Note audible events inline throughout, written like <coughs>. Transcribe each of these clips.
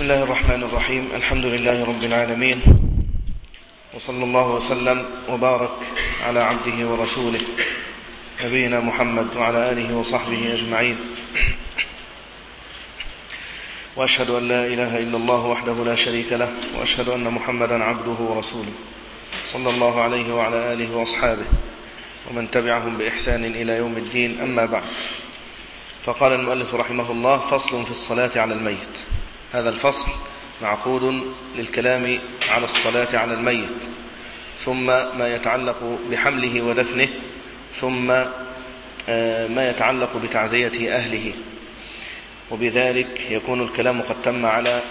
بسم الله الرحمن الرحيم. الحمد لله رب العالمين. وصلى الله وسلم وبارك على عبده ورسوله نبينا محمد وعلى آله وصحبه أجمعين. وأشهد أن لا إله إلا الله وحده لا شريك له وأشهد أن محمدا عبده ورسوله. صلى الله عليه وعلى آله وأصحابه ومن تبعهم بإحسان إلى يوم الدين. أما بعد فقال المؤلف رحمه الله فصل في الصلاة على الميت. هذا الفصل معقود للكلام على الصلاة على الميت ثم ما يتعلق بحمله ودفنه ثم ما يتعلق بتعزية أهله. وبذلك يكون الكلام قد تم على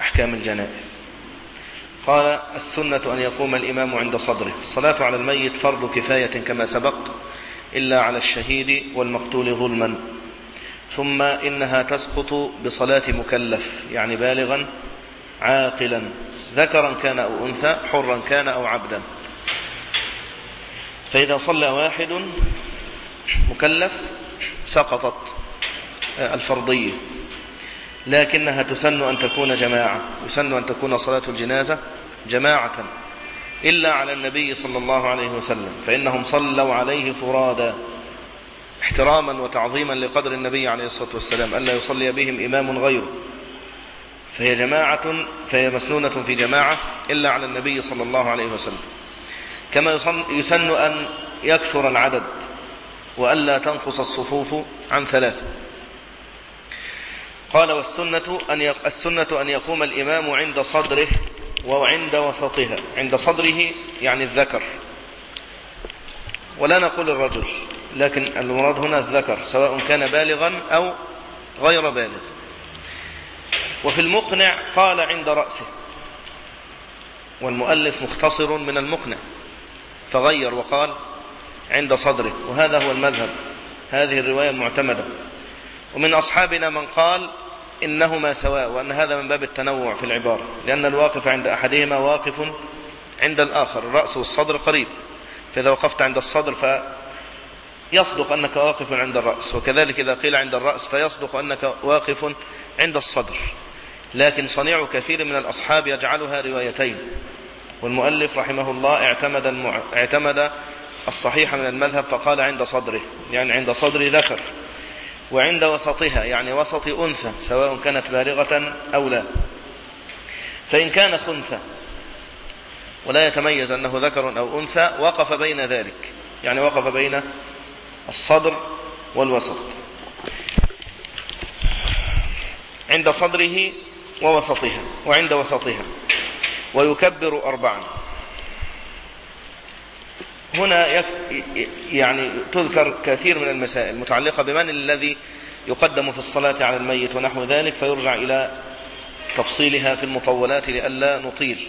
أحكام الجنائز. قال السنة أن يقوم الإمام عند صدره. الصلاة على الميت فرض كفاية كما سبق إلا على الشهيد والمقتول ظلما. ثم إنها تسقط بصلاة مكلف يعني بالغا عاقلا ذكرا كان أو أنثى حرا كان أو عبدا. فإذا صلى واحد مكلف سقطت الفرضية. لكنها تسن أن تكون جماعة يسن أن تكون صلاة الجنازة جماعة إلا على النبي صلى الله عليه وسلم فإنهم صلوا عليه فرادا. احتراما وتعظيما لقدر النبي عليه الصلاة والسلام ألا يصلي بهم إمام غيره. فهي جماعة فهي مسنونة في جماعة إلا على النبي صلى الله عليه وسلم. كما يسن أن يكثر العدد وألا تنقص الصفوف عن ثلاثة. قال والسنة أن السنة أن يقوم الإمام عند صدره وعند وسطها عند صدره يعني الذكر. ولا نقول الرجل. لكن المراد هنا الذكر سواء كان بالغا أو غير بالغ. وفي المقنع قال عند رأسه والمؤلف مختصر من المقنع فغير وقال عند صدره. وهذا هو المذهب هذه الرواية المعتمدة. ومن أصحابنا من قال إنهما سواء وأن هذا من باب التنوع في العبارة لأن الواقف عند أحدهما واقف عند الآخر الرأس والصدر قريب فإذا وقفت عند الصدر فيصدق أنك واقف عند الرأس وكذلك إذا قيل عند الرأس فيصدق أنك واقف عند الصدر. لكن صنيع كثير من الأصحاب يجعلها روايتين والمؤلف رحمه الله اعتمد, المع... اعتمد الصحيح من المذهب فقال عند صدره يعني عند صدر ذكر وعند وسطها يعني وسط أنثى سواء كانت بالغة أو لا. فإن كان خنثى ولا يتميز أنه ذكر أو أنثى وقف بين ذلك يعني وقف بين الصدر والوسط. عند صدره ووسطها وعند وسطها ويكبر أربعا. هنا يعني تذكر كثير من المسائل المتعلقة بمن الذي يقدم في الصلاة على الميت ونحو ذلك فيرجع إلى تفصيلها في المطولات لئلا نطيل.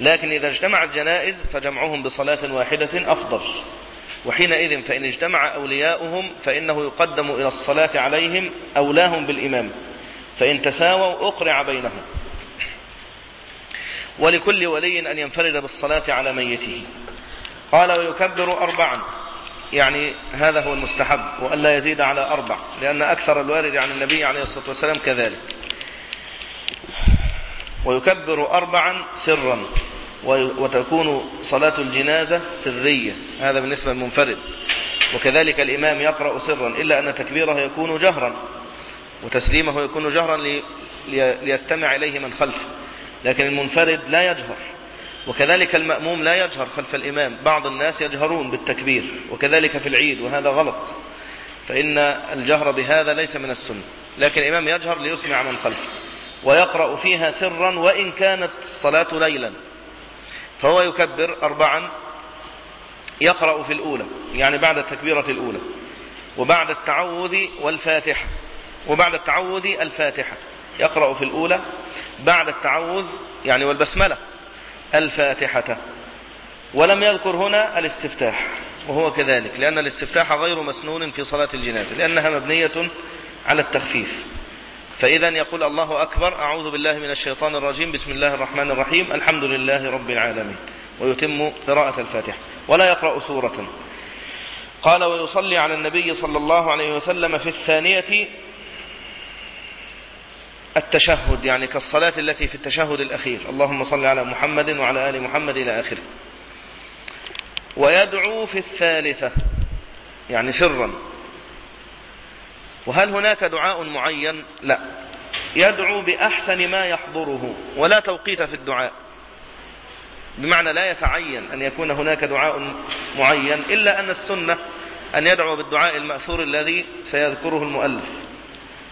لكن إذا اجتمع الجنائز فجمعهم بصلاة واحدة أفضل. وحينئذ فإن اجتمع أولياؤهم فإنه يقدم إلى الصلاة عليهم أولاهم بالإمام. فإن تساووا أقرع بينهم. ولكل ولي أن ينفرد بالصلاة على ميته. قال ويكبر أربعا. يعني هذا هو المستحب وأن لا يزيد على أربع لأن أكثر الوارد عن النبي عليه الصلاة والسلام كذلك. ويكبر أربعا سرا. وتكون صلاة الجنازة سرية. هذا بالنسبة للمنفرد. وكذلك الإمام يقرأ سرا إلا أن تكبيره يكون جهرا وتسليمه يكون جهرا ليستمع إليه من خلفه لكن المنفرد لا يجهر. وكذلك المأموم لا يجهر خلف الإمام. بعض الناس يجهرون بالتكبير وكذلك في العيد وهذا غلط. فإن الجهر بهذا ليس من السنة. لكن الإمام يجهر ليسمع من خلفه ويقرأ فيها سرا وإن كانت الصلاة ليلا. فهو يكبر أربعا يقرأ في الأولى يعني بعد التكبيرة الأولى وبعد التعوذ والفاتحة وبعد التعوذ الفاتحة يقرأ في الأولى بعد التعوذ يعني والبسملة الفاتحة ولم يذكر هنا الاستفتاح وهو كذلك لأن الاستفتاح غير مسنون في صلاة الجنازة لأنها مبنية على التخفيف. فإذا يقول الله أكبر أعوذ بالله من الشيطان الرجيم بسم الله الرحمن الرحيم الحمد لله رب العالمين ويتم قراءة الفاتحة ولا يقرأ سورة. قال ويصلي على النبي صلى الله عليه وسلم في الثانية التشهد يعني كالصلاة التي في التشهد الأخير. اللهم صل على محمد وعلى آل محمد إلى آخره. ويدعو في الثالثة يعني سرا. وهل هناك دعاء معين؟ لا. يدعو بأحسن ما يحضره ولا توقيت في الدعاء. بمعنى لا يتعين أن يكون هناك دعاء معين إلا أن السنة أن يدعو بالدعاء المأثور الذي سيذكره المؤلف.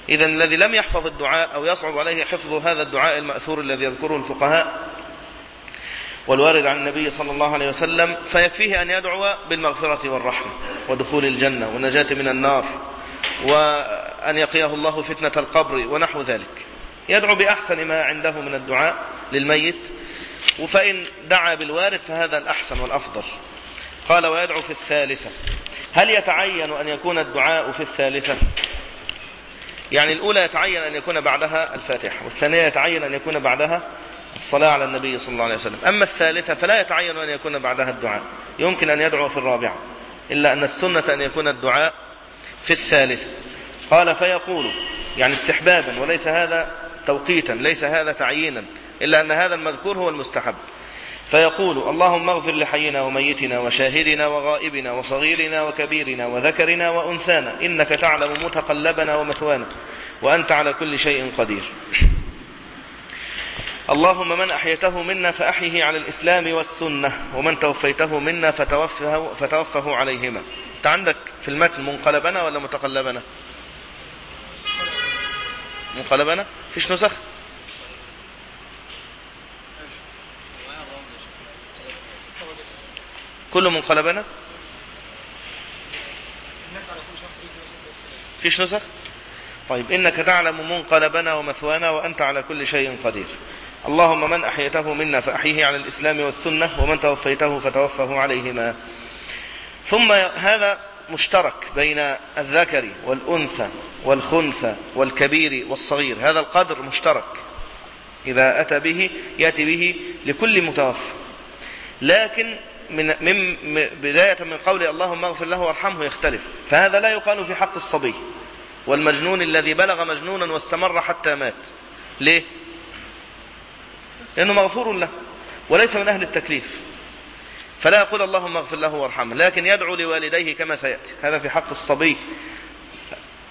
إذا الذي لم يحفظ الدعاء أو يصعب عليه حفظ هذا الدعاء المأثور الذي يذكره الفقهاء والوارد عن النبي صلى الله عليه وسلم فيكفيه أن يدعو بالمغفرة والرحمة ودخول الجنة والنجاة من النار. وأن يقيه الله فتنة القبر ونحو ذلك. يدعو بأحسن ما عنده من الدعاء للميت وفإن دعا بالوارد فهذا الأحسن والأفضل. قال ويدعو في الثالثة. هل يتعين أن يكون الدعاء في الثالثة؟ يعني الأولى يتعين أن يكون بعدها الفاتحة والثانية يتعين أن يكون بعدها الصلاة على النبي صلى الله عليه وسلم. أما الثالثة فلا يتعين أن يكون بعدها الدعاء. يمكن أن يدعو في الرابعة إلا أن السنة أن يكون الدعاء في الثالثة قال فيقول يعني استحبابا وليس هذا توقيتا ليس هذا تعيينا إلا أن هذا المذكور هو المستحب. فيقول اللهم اغفر لحينا وميتنا وشاهدنا وغائبنا وصغيرنا وكبيرنا وذكرنا وأنثانا إنك تعلم متقلبنا ومثوانا وأنت على كل شيء قدير. اللهم من أحيته منا فأحيه على الإسلام والسنة ومن توفيته منا فتوفه, فتوفه عليهما. أنت عندك في المتن منقلبنا ولا متقلبنا؟ منقلبنا؟ فيش نسخ؟ كله منقلبنا؟ فيش نسخ؟ طيب إنك تعلم منقلبنا ومثوانا وأنت على كل شيء قدير. اللهم من أحيته منا فأحيه على الإسلام والسنة ومن توفيته فتوفه عليهما ثم هذا مشترك بين الذكر والأنثى والخنثى والكبير والصغير. هذا القدر مشترك. إذا أتى به يأتي به لكل متوفى. لكن من, من بداية من قول اللهم اغفر له وارحمه يختلف. فهذا لا يقال في حق الصبي. والمجنون الذي بلغ مجنونا واستمر حتى مات. ليه؟ لأنه مغفور له. وليس من أهل التكليف. فلا يقول اللهم اغفر له وارحمه لكن يدعو لوالديه كما سيأتي. هذا في حق الصبي.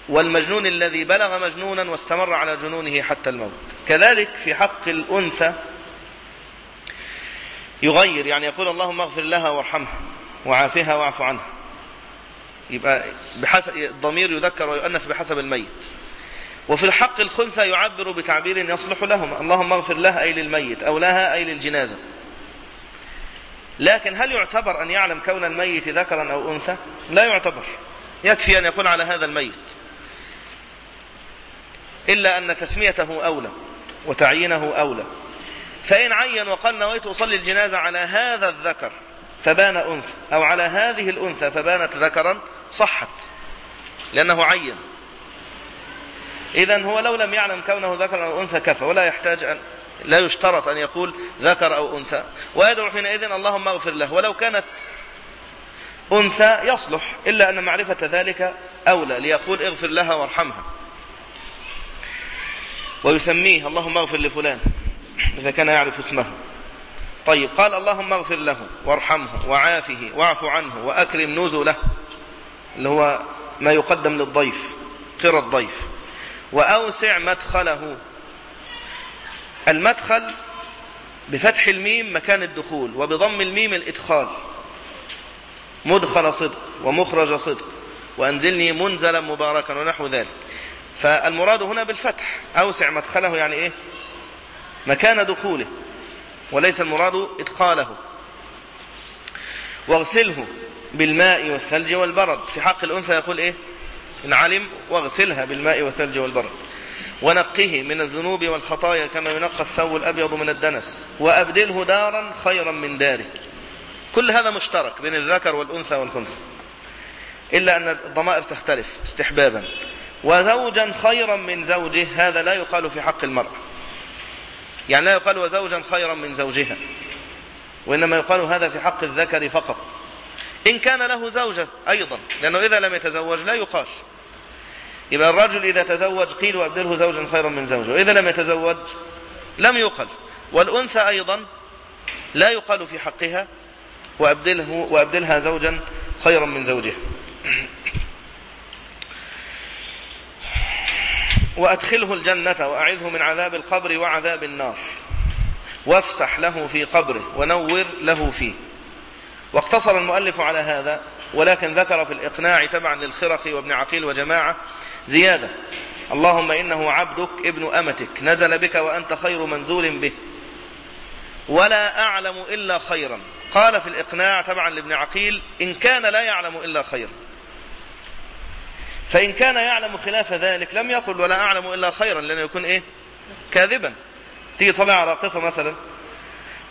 والمجنون الذي بلغ مجنونا واستمر على جنونه حتى الموت. كذلك في حق الأنثى يغير يعني يقول اللهم اغفر لها وارحمها وعافها واعف عنها. يبقى بحسب الضمير يذكر ويؤنث بحسب الميت. وفي الحق الخنثى يعبر بتعبير يصلح لهما. اللهم اغفر لها أي للميت أو لها أي للجنازة. لكن هل يعتبر أن يعلم كون الميت ذكرا أو أنثى؟ لا يعتبر. يكفي أن يكون على هذا الميت. إلا أن تسميته أولى وتعيينه أولى. فإن عين وقال نويت أصلي الجنازة على هذا الذكر فبان أنثى أو على هذه الأنثى فبانت ذكرا صحت لأنه عين. إذا هو لو لم يعلم كونه ذكر أو أنثى كفى ولا يحتاج أن لا يشترط أن يقول ذكر أو أنثى. ويدعو حينئذ اللهم اغفر له. ولو كانت أنثى يصلح إلا أن معرفة ذلك أولى. ليقول اغفر لها وارحمها. ويسميه اللهم اغفر لفلان إذا كان يعرف اسمه. طيب قال اللهم اغفر له وارحمه وعافه واعف عنه وأكرم نزله اللي هو ما يقدم للضيف قرى الضيف. وأوسع مدخله. المدخل بفتح الميم مكان الدخول وبضم الميم الإدخال. مدخل صدق ومخرج صدق. وأنزلني منزلا مباركا ونحو ذلك. فالمراد هنا بالفتح. أوسع مدخله يعني إيه؟ مكان دخوله. وليس المراد إدخاله. واغسله بالماء والثلج والبرد. في حق الأنثى يقول إيه؟ إن علم واغسلها بالماء والثلج والبرد. ونقه من الذنوب والخطايا كما ينقى الثوب الأبيض من الدنس وأبدله دارا خيرا من داره. كل هذا مشترك بين الذكر والأنثى والخنثى إلا أن الضمائر تختلف استحبابا. وزوجا خيرا من زوجه هذا لا يقال في حق المرأة. يعني لا يقال وزوجا خيرا من زوجها. وإنما يقال هذا في حق الذكر فقط. إن كان له زوجة أيضا لأنه إذا لم يتزوج لا يقال. يبقى الرجل إذا تزوج قيل وأبدله زوجا خيرا من زوجه وإذا لم يتزوج لم يقل. والأنثى أيضا لا يقال في حقها وأبدله وأبدلها زوجا خيرا من زوجها. وأدخله الجنة وأعذه من عذاب القبر وعذاب النار. وافسح له في قبره ونور له فيه. واقتصر المؤلف على هذا ولكن ذكر في الإقناع تبعا للخرقي وابن عقيل وجماعة زيادة. اللهم إنه عبدك ابن أمتك. نزل بك وأنت خير منزول به. ولا أعلم إلا خيرا. قال في الإقناع تبعا لابن عقيل إن كان لا يعلم إلا خيرا. فإن كان يعلم خلاف ذلك لم يقل ولا أعلم إلا خيرا لأنه يكون إيه؟ كاذبا. تيجي تصلي على قصة مثلا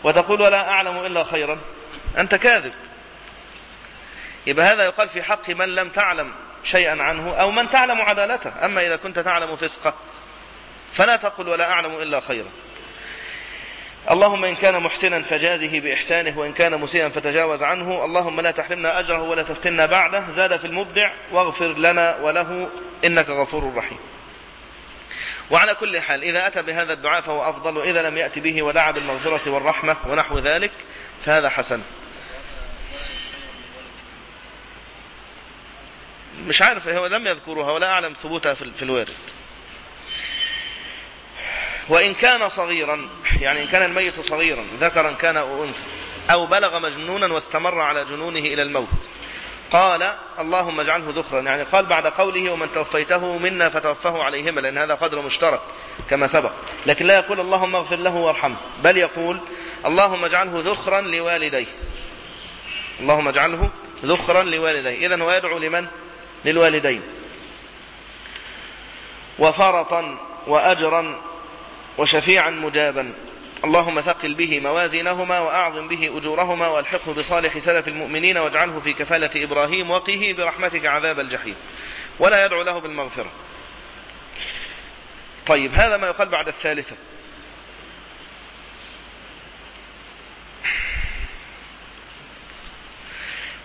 وتقول ولا أعلم إلا خيرا. أنت كاذب. يبقى هذا يقال في حق من لم تعلم. شيئا عنه أو من تعلم عدالته. أما إذا كنت تعلم فسقه فلا تقل ولا أعلم إلا خيرا. اللهم إن كان محسنا فجازه بإحسانه وإن كان مسيئا فتجاوز عنه. اللهم لا تحرمنا أجره ولا تفتنا بعده. زاد في المبدع واغفر لنا وله إنك غفور رحيم. وعلى كل حال إذا أتى بهذا الدعاء فهو أفضل وإذا لم يأتي به ودعا بالمغفرة والرحمة ونحو ذلك فهذا حسن. مش عارف هو لم يذكرها ولا أعلم ثبوتها في الوارد وإن كان صغيرا يعني إن كان الميت صغيرا ذكرا كان أو أنثى أو بلغ مجنونا واستمر على جنونه إلى الموت. قال اللهم اجعله ذخرا. يعني قال بعد قوله ومن توفيته منا فتوفه عليهما. لأن هذا قدر مشترك كما سبق. لكن لا يقول اللهم اغفر له وارحمه. بل يقول اللهم اجعله ذخرا لوالديه. اللهم اجعله ذخرا لوالديه. إذن هو يدعو لمن؟ للوالدين. وفرطا وأجرا وشفيعا مجابا. اللهم ثقل به موازينهما وأعظم به أجورهما وألحقه بصالح سلف المؤمنين واجعله في كفالة إبراهيم وقه برحمتك عذاب الجحيم. ولا يدعو له بالمغفرة. طيب هذا ما يقال بعد الثالثة.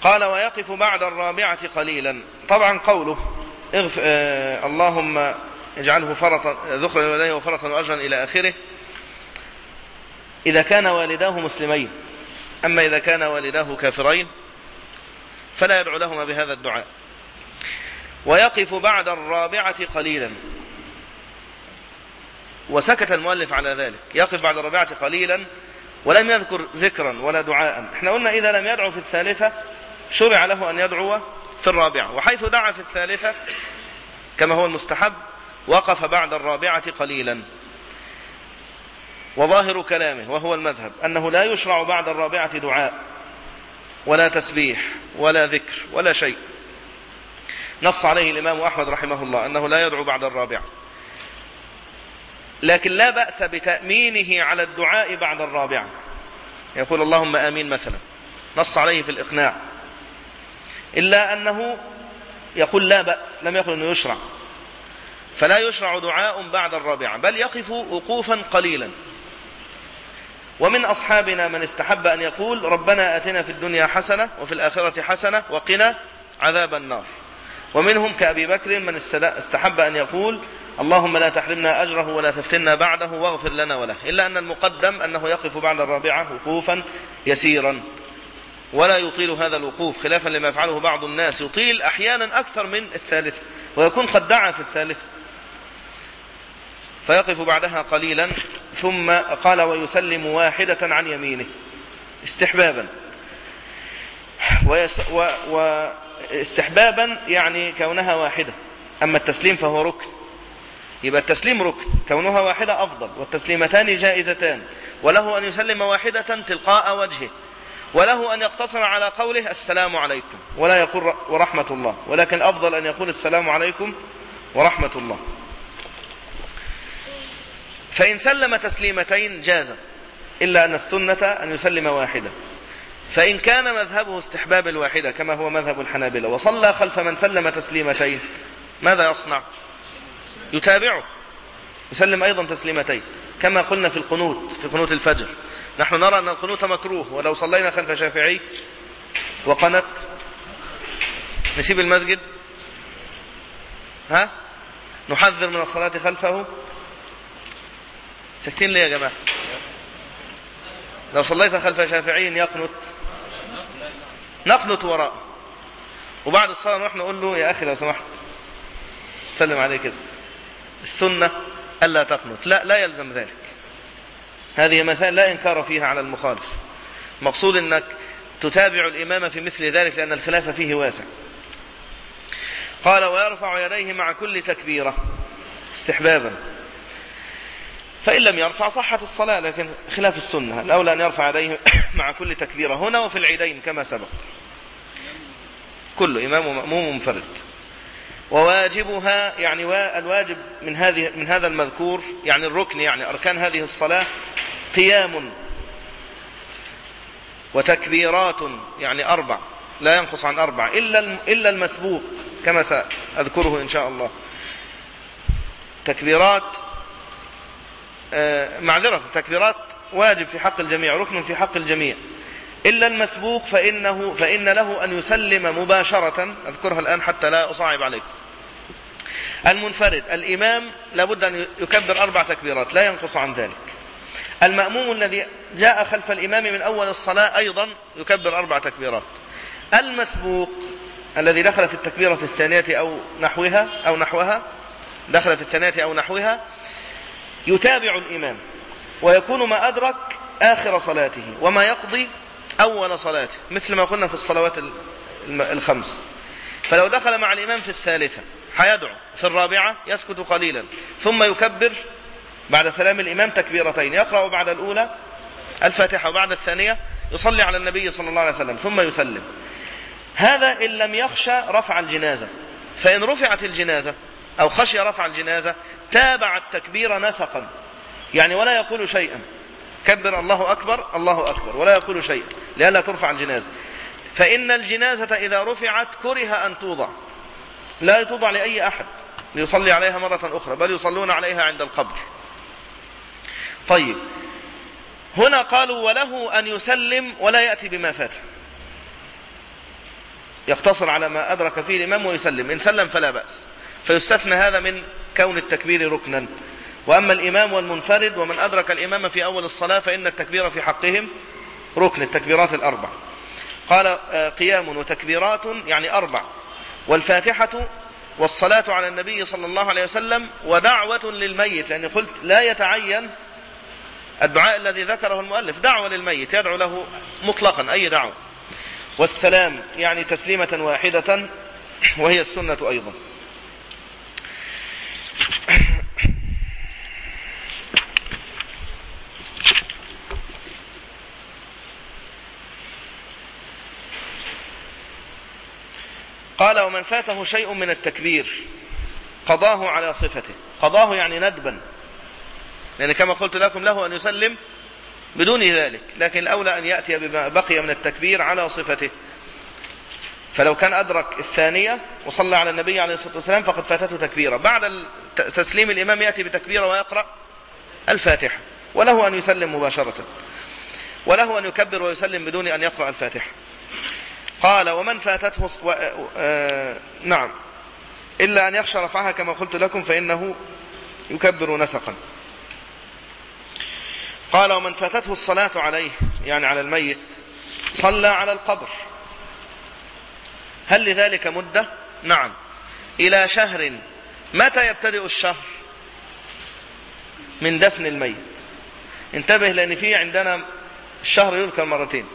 قال ويقف بعد الرابعة قليلا. طبعا قوله اغف... آه اللهم اجعله فرطا ذخرا لوالديه وفرطا واجرا إلى آخره. إذا كان والداه مسلمين أما إذا كان والداه كافرين فلا يدعو لهما بهذا الدعاء. ويقف بعد الرابعة قليلا. وسكت المؤلف على ذلك. يقف بعد الرابعة قليلا ولم يذكر ذكرا ولا دعاء. إحنا قلنا إذا لم يدعو في الثالثة شرع له أن يدعو في الرابعة وحيث دعا في الثالثة كما هو المستحب وقف بعد الرابعة قليلا. وظاهر كلامه وهو المذهب أنه لا يشرع بعد الرابعة دعاء ولا تسبيح ولا ذكر ولا شيء. نص عليه الإمام أحمد رحمه الله أنه لا يدعو بعد الرابعة. لكن لا بأس بتأمينه على الدعاء بعد الرابعة. يقول اللهم آمين مثلا. نص عليه في الإقناع. إلا أنه يقول لا بأس لم يقل أنه يشرع. فلا يشرع دعاء بعد الرابعة بل يقف وقوفا قليلا. ومن أصحابنا من استحب أن يقول ربنا آتنا في الدنيا حسنة وفي الآخرة حسنة وقنا عذاب النار. ومنهم كأبي بكر من استحب أن يقول اللهم لا تحرمنا أجره ولا تفتنا بعده واغفر لنا وله. إلا أن المقدم أنه يقف بعد الرابعة وقوفا يسيرا. ولا يطيل هذا الوقوف خلافا لما يفعله بعض الناس. يطيل أحيانا أكثر من الثالثة ويكون قد دعا في الثالثة فيقف بعدها قليلا ثم قال ويسلم واحدة عن يمينه. استحبابا. و واستحبابا يعني كونها واحدة. أما التسليم فهو ركن. يبقى التسليم ركن. كونها واحدة أفضل والتسليمتان جائزتان. وله أن يسلم واحدة تلقاء وجهه. وله أن يقتصر على قوله السلام عليكم ولا يقول ورحمة الله ولكن أفضل أن يقول السلام عليكم ورحمة الله. فإن سلم تسليمتين جاز إلا أن السنة أن يسلم واحدة. فإن كان مذهبه استحباب الواحدة كما هو مذهب الحنابلة وصلى خلف من سلم تسليمتين ماذا يصنع؟ يتابعه يسلم أيضا تسليمتين كما قلنا في القنوت في قنوت الفجر. نحن نرى أن القنوت مكروه ولو صلينا خلف شافعي وقنت. نسيب المسجد. ها؟ نحذر من الصلاة خلفه. ساكتين ليه يا جماعة؟ لو صليت خلف شافعي يقنت. نقنت وراءه. وبعد الصلاة نروح نقول له يا أخي لو سمحت. سلم عليه كده. السنة ألا تقنت. لا لا يلزم ذلك. هذه مثال لا إنكار فيها على المخالف. مقصود أنك تتابع الإمام في مثل ذلك لأن الخلاف فيه واسع. قال ويرفع يديه مع كل تكبيرة. استحبابا. فإن لم يرفع صحت الصلاة لكن خلاف السنة. الأولى أن يرفع يديه <coughs> مع كل تكبيرة هنا وفي العيدين كما سبق. كل إمام ومأموم منفرد. وواجبها يعني الواجب من هذه من هذا المذكور يعني الركن يعني أركان هذه الصلاة قيام وتكبيرات يعني أربع لا ينقص عن أربع إلا إلا المسبوق كما سأذكره إن شاء الله. تكبيرات آه، معذرة تكبيرات واجب في حق الجميع ركن في حق الجميع. إلا المسبوق فإنه فإن له أن يسلم مباشرة أذكرها الآن حتى لا أصعب عليكم. المنفرد الإمام لابد أن يكبر أربع تكبيرات لا ينقص عن ذلك. المأموم الذي جاء خلف الإمام من أول الصلاة أيضا يكبر أربع تكبيرات. المسبوق الذي دخل في التكبيرة الثانية أو نحوها أو نحوها دخل في الثانية أو نحوها يتابع الإمام ويكون ما أدرك آخر صلاته وما يقضي أول صلاته مثل ما قلنا في الصلوات الخمس. فلو دخل مع الإمام في الثالثة حيدعو في الرابعة يسكت قليلا ثم يكبر بعد سلام الإمام تكبيرتين يقرأ بعد الأولى الفاتحة وبعد الثانية يصلي على النبي صلى الله عليه وسلم ثم يسلم. هذا إن لم يخشى رفع الجنازة فإن رفعت الجنازة أو خشي رفع الجنازة تابع التكبير نسقا. يعني ولا يقول شيئا. كبر الله أكبر الله أكبر. ولا يقول شيئا لئلا ترفع الجنازة. فإن الجنازة إذا رفعت كره أن توضع. لا توضع لأي أحد ليصلي عليها مرة أخرى بل يصلون عليها عند القبر. طيب هنا قالوا وله أن يسلم ولا يأتي بما فاته يقتصر على ما أدرك فيه الإمام ويسلم إن سلم فلا بأس. فيستثنى هذا من كون التكبير ركنا. وأما الإمام والمنفرد ومن أدرك الإمام في أول الصلاة فإن التكبير في حقهم ركن التكبيرات الأربع. قال آه، قيام وتكبيرات يعني أربع. والفاتحة والصلاة على النبي صلى الله عليه وسلم ودعوة للميت. لأني قلت لا يتعين الدعاء الذي ذكره المؤلف دعوة للميت يدعو له مطلقا أي دعوة. والسلام يعني تسليمة واحدة وهي السنة أيضا. قال ومن فاته شيء من التكبير قضاه على صفته. قضاه يعني ندبا. لأن كما قلت لكم له أن يسلم بدون ذلك. لكن الأولى أن يأتي بما بقي من التكبير على صفته. فلو كان أدرك الثانية وصلى على النبي عليه الصلاة والسلام فقد فاتته تكبيرة. بعد تسليم الإمام يأتي بتكبيرة ويقرأ الفاتحة. وله أن يسلم مباشرة. وله أن يكبر ويسلم بدون أن يقرأ الفاتحة. قال ومن فاتته و... آه... نعم. إلا أن يخشى رفعها كما قلت لكم فإنه يكبر نسقا. قال ومن فاتته الصلاة عليه يعني على الميت صلى على القبر. هل لذلك مدة؟ نعم. إلى شهر متى يبتدئ الشهر؟ من دفن الميت. انتبه لأن في عندنا الشهر يذكر مرتين.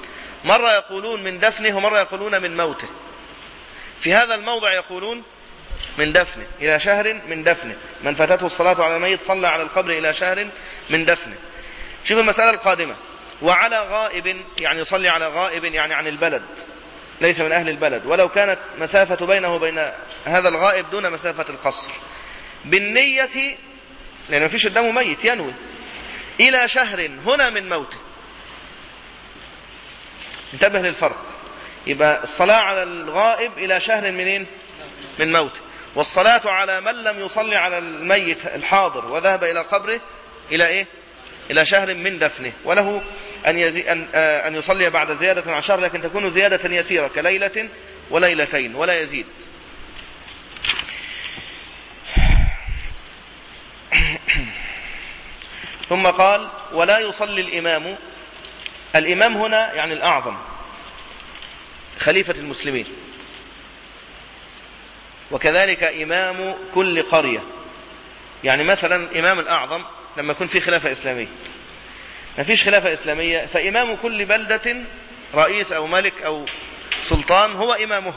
مرة يقولون من دفنه ومرة يقولون من موته. في هذا الموضع يقولون من دفنه إلى شهر من دفنه. من فاتته الصلاة على الميت صلى على القبر إلى شهر من دفنه. شوف المسألة القادمة. وعلى غائب يعني يصلي على غائب يعني عن البلد. ليس من أهل البلد. ولو كانت مسافة بينه وبين هذا الغائب دون مسافة القصر. بالنية لأن ما فيش قدامه ميت ينوي. إلى شهر هنا من موته. انتبه للفرق. يبقى الصلاة على الغائب إلى شهر منين؟ من موته والصلاة على من لم يصلي على الميت الحاضر وذهب إلى قبره إلى إيه؟ إلى شهر من دفنه. وله أن, يزي أن, آه، أن يصلي بعد زيادة عن شهر لكن تكون زيادة يسيرة كليلة وليلتين ولا يزيد. <clears throat> ثم قال ولا يصلي الإمام الإمام هنا يعني الأعظم خليفة المسلمين. وكذلك إمام كل قرية. يعني مثلا إمام الأعظم لما يكون في خلافة إسلامية. ما فيش خلافة إسلامية فإمام كل بلدة رئيس أو ملك أو سلطان هو إمامه.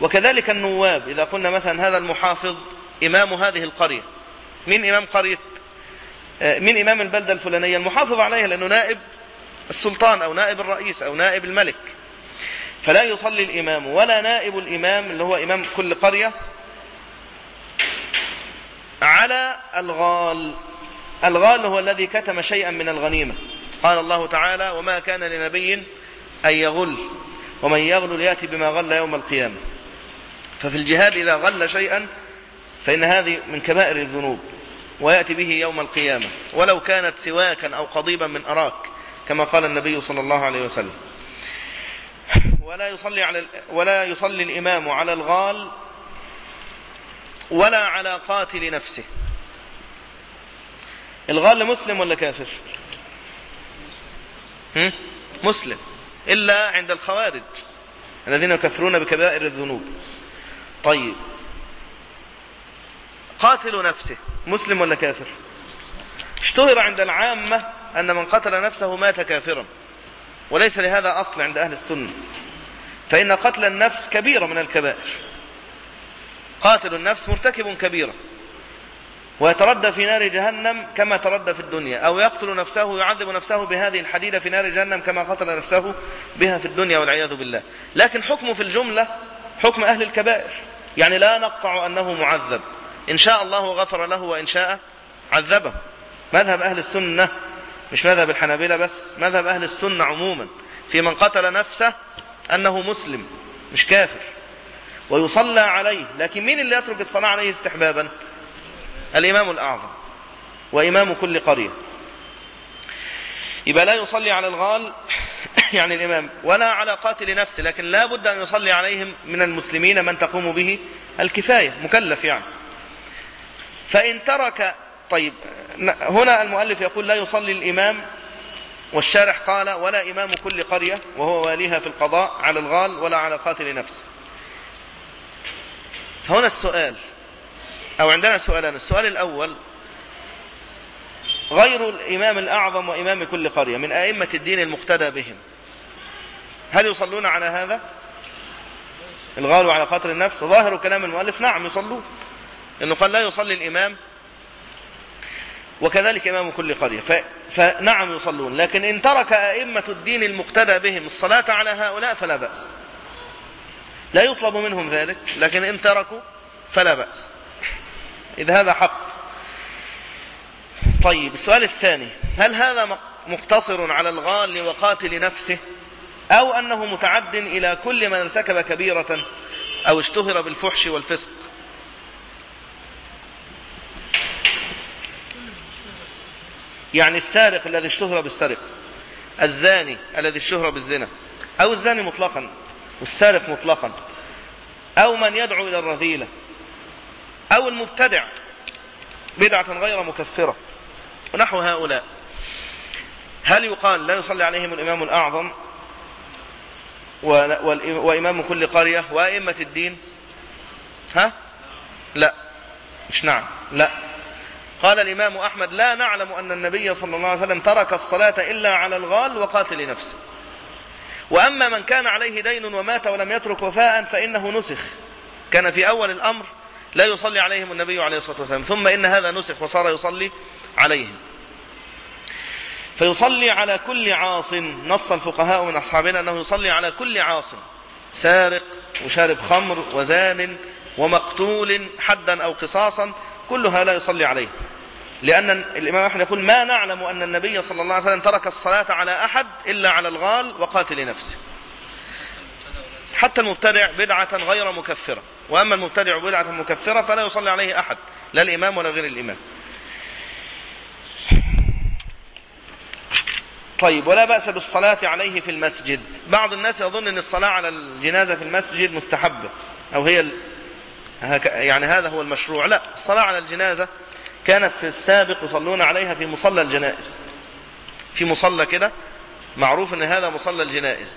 وكذلك النواب إذا قلنا مثلا هذا المحافظ إمام هذه القرية. من إمام قرية؟ آه، من إمام البلدة الفلانية؟ المحافظ عليها لأنه نائب السلطان أو نائب الرئيس أو نائب الملك. فلا يصلي الإمام ولا نائب الإمام اللي هو إمام كل قرية على الغال. الغال هو الذي كتم شيئا من الغنيمة. قال الله تعالى وما كان لنبي أن يغل ومن يغل ليأتي بما غل يوم القيامة. ففي الجهاد إذا غل شيئا فإن هذه من كبائر الذنوب ويأتي به يوم القيامة. ولو كانت سواكا أو قضيبا من أراك كما قال النبي صلى الله عليه وسلم. ولا يصلي على ولا يصلي الإمام على الغال ولا على قاتل نفسه. الغال مسلم ولا كافر؟ هم؟ مسلم. إلا عند الخوارج الذين يكفرون بكبائر الذنوب. طيب. قاتل نفسه مسلم ولا كافر؟ اشتهر عند العامة أن من قتل نفسه مات كافرا. وليس لهذا أصل عند أهل السنة. فإن قتل النفس كبيرة من الكبائر. قاتل النفس مرتكب كبيرة. ويتردى في نار جهنم كما تردى في الدنيا. أو يقتل نفسه يعذب نفسه بهذه الحديدة في نار جهنم كما قتل نفسه بها في الدنيا والعياذ بالله. لكن حكمه في الجملة حكم أهل الكبائر. يعني لا نقطع أنه معذب. إن شاء الله غفر له وإن شاء عذبه. مذهب أهل السنة مش مذهب الحنابلة بس مذهب أهل السنة عموما. في من قتل نفسه أنه مسلم مش كافر. ويصلى عليه. لكن مين اللي يترك الصلاة عليه استحبابا؟ الإمام الأعظم وإمام كل قرية. يبقى لا يصلي على الغال <clears throat> يعني الإمام ولا على قاتل نفسه. لكن لا بد أن يصلي عليهم من المسلمين من تقوم به الكفاية مكلف يعني. فإن ترك طيب هنا المؤلف يقول لا يصلي الإمام والشارح قال ولا إمام كل قرية وهو واليها في القضاء على الغال ولا على قاتل نفسه. فهنا السؤال أو عندنا سؤالان السؤال الأول غير الإمام الأعظم وإمام كل قرية من أئمة الدين المقتدى بهم هل يصلون على هذا؟ الغال على قاتل النفس؟ ظاهر كلام المؤلف نعم يصلون لأنه قال لا يصلي الإمام وكذلك إمام كل قرية. فنعم يصلون. لكن إن ترك أئمة الدين المقتدى بهم الصلاة على هؤلاء فلا بأس. لا يطلب منهم ذلك. لكن إن تركوا فلا بأس. إذا هذا حق. طيب السؤال الثاني. هل هذا مقتصر على الغال وقاتل نفسه؟ أو أنه متعد إلى كل من ارتكب كبيرة أو اشتهر بالفحش والفسق؟ يعني السارق الذي اشتهر بالسرقة الزاني الذي اشتهر بالزنا أو الزاني مطلقا والسارق مطلقا أو من يدعو إلى الرذيلة أو المبتدع بدعة غير مكفرة ونحو هؤلاء. هل يقال لا يصلي عليهم الإمام الأعظم وإمام كل قرية وأئمة الدين؟ ها؟ لا. مش نعم. لا. قال الإمام أحمد لا نعلم أن النبي صلى الله عليه وسلم ترك الصلاة إلا على الغال وقاتل نفسه. وأما من كان عليه دين ومات ولم يترك وفاء فإنه نسخ. كان في أول الأمر لا يصلي عليهم النبي عليه الصلاة والسلام ثم إن هذا نسخ وصار يصلي عليهم. فيصلي على كل عاص نص الفقهاء من أصحابنا أنه يصلي على كل عاص سارق وشارب خمر وزان ومقتول حدا أو قصاصا كلها لا يصلي عليه. لأن الإمام أحمد يقول ما نعلم أن النبي صلى الله عليه وسلم ترك الصلاة على أحد إلا على الغال وقاتل نفسه. حتى المبتدع بدعة غير مكفرة. وأما المبتدع بدعة مكفرة فلا يصلي عليه أحد لا الإمام ولا غير الإمام. طيب ولا بأس بالصلاة عليه في المسجد. بعض الناس يظن أن الصلاة على الجنازة في المسجد مستحبة أو هي يعني هذا هو المشروع. لا الصلاة على الجنازة كانت في السابق يصلون عليها في مصلى الجنائز. في مصلى كده معروف إن هذا مصلى الجنائز.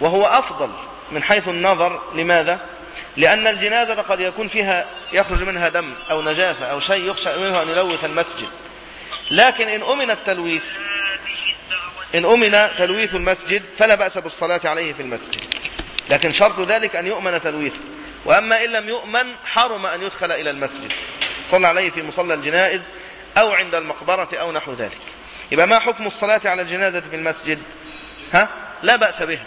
وهو أفضل من حيث النظر. لماذا؟ لأن الجنازة قد يكون فيها يخرج منها دم أو نجاسة أو شيء يخشى منه أن يلوث المسجد. لكن إن أمن التلويث إن أمن تلويث المسجد فلا بأس بالصلاة عليه في المسجد. لكن شرط ذلك أن يؤمن تلويثه. وأما إن لم يؤمن حرم أن يدخل إلى المسجد. صلى عليه في مصلى الجنائز أو عند المقبرة أو نحو ذلك. يبقى ما حكم الصلاة على الجنازة في المسجد؟ ها؟ لا بأس بها.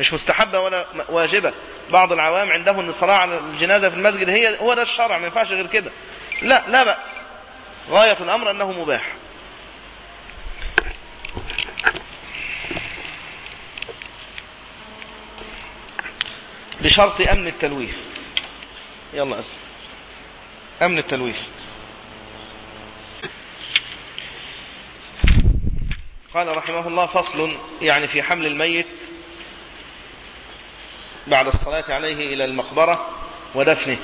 مش مستحبة ولا واجبة. بعض العوام عندهم إن الصلاة على الجنازة في المسجد هي هو ده الشرع ما ينفعش غير كده. لا لا بأس. غاية الأمر أنه مباح. بشرط أمن التلويث. يلا أسف أمن التلويث. قال رحمه الله فصل يعني في حمل الميت بعد الصلاة عليه إلى المقبرة ودفنه.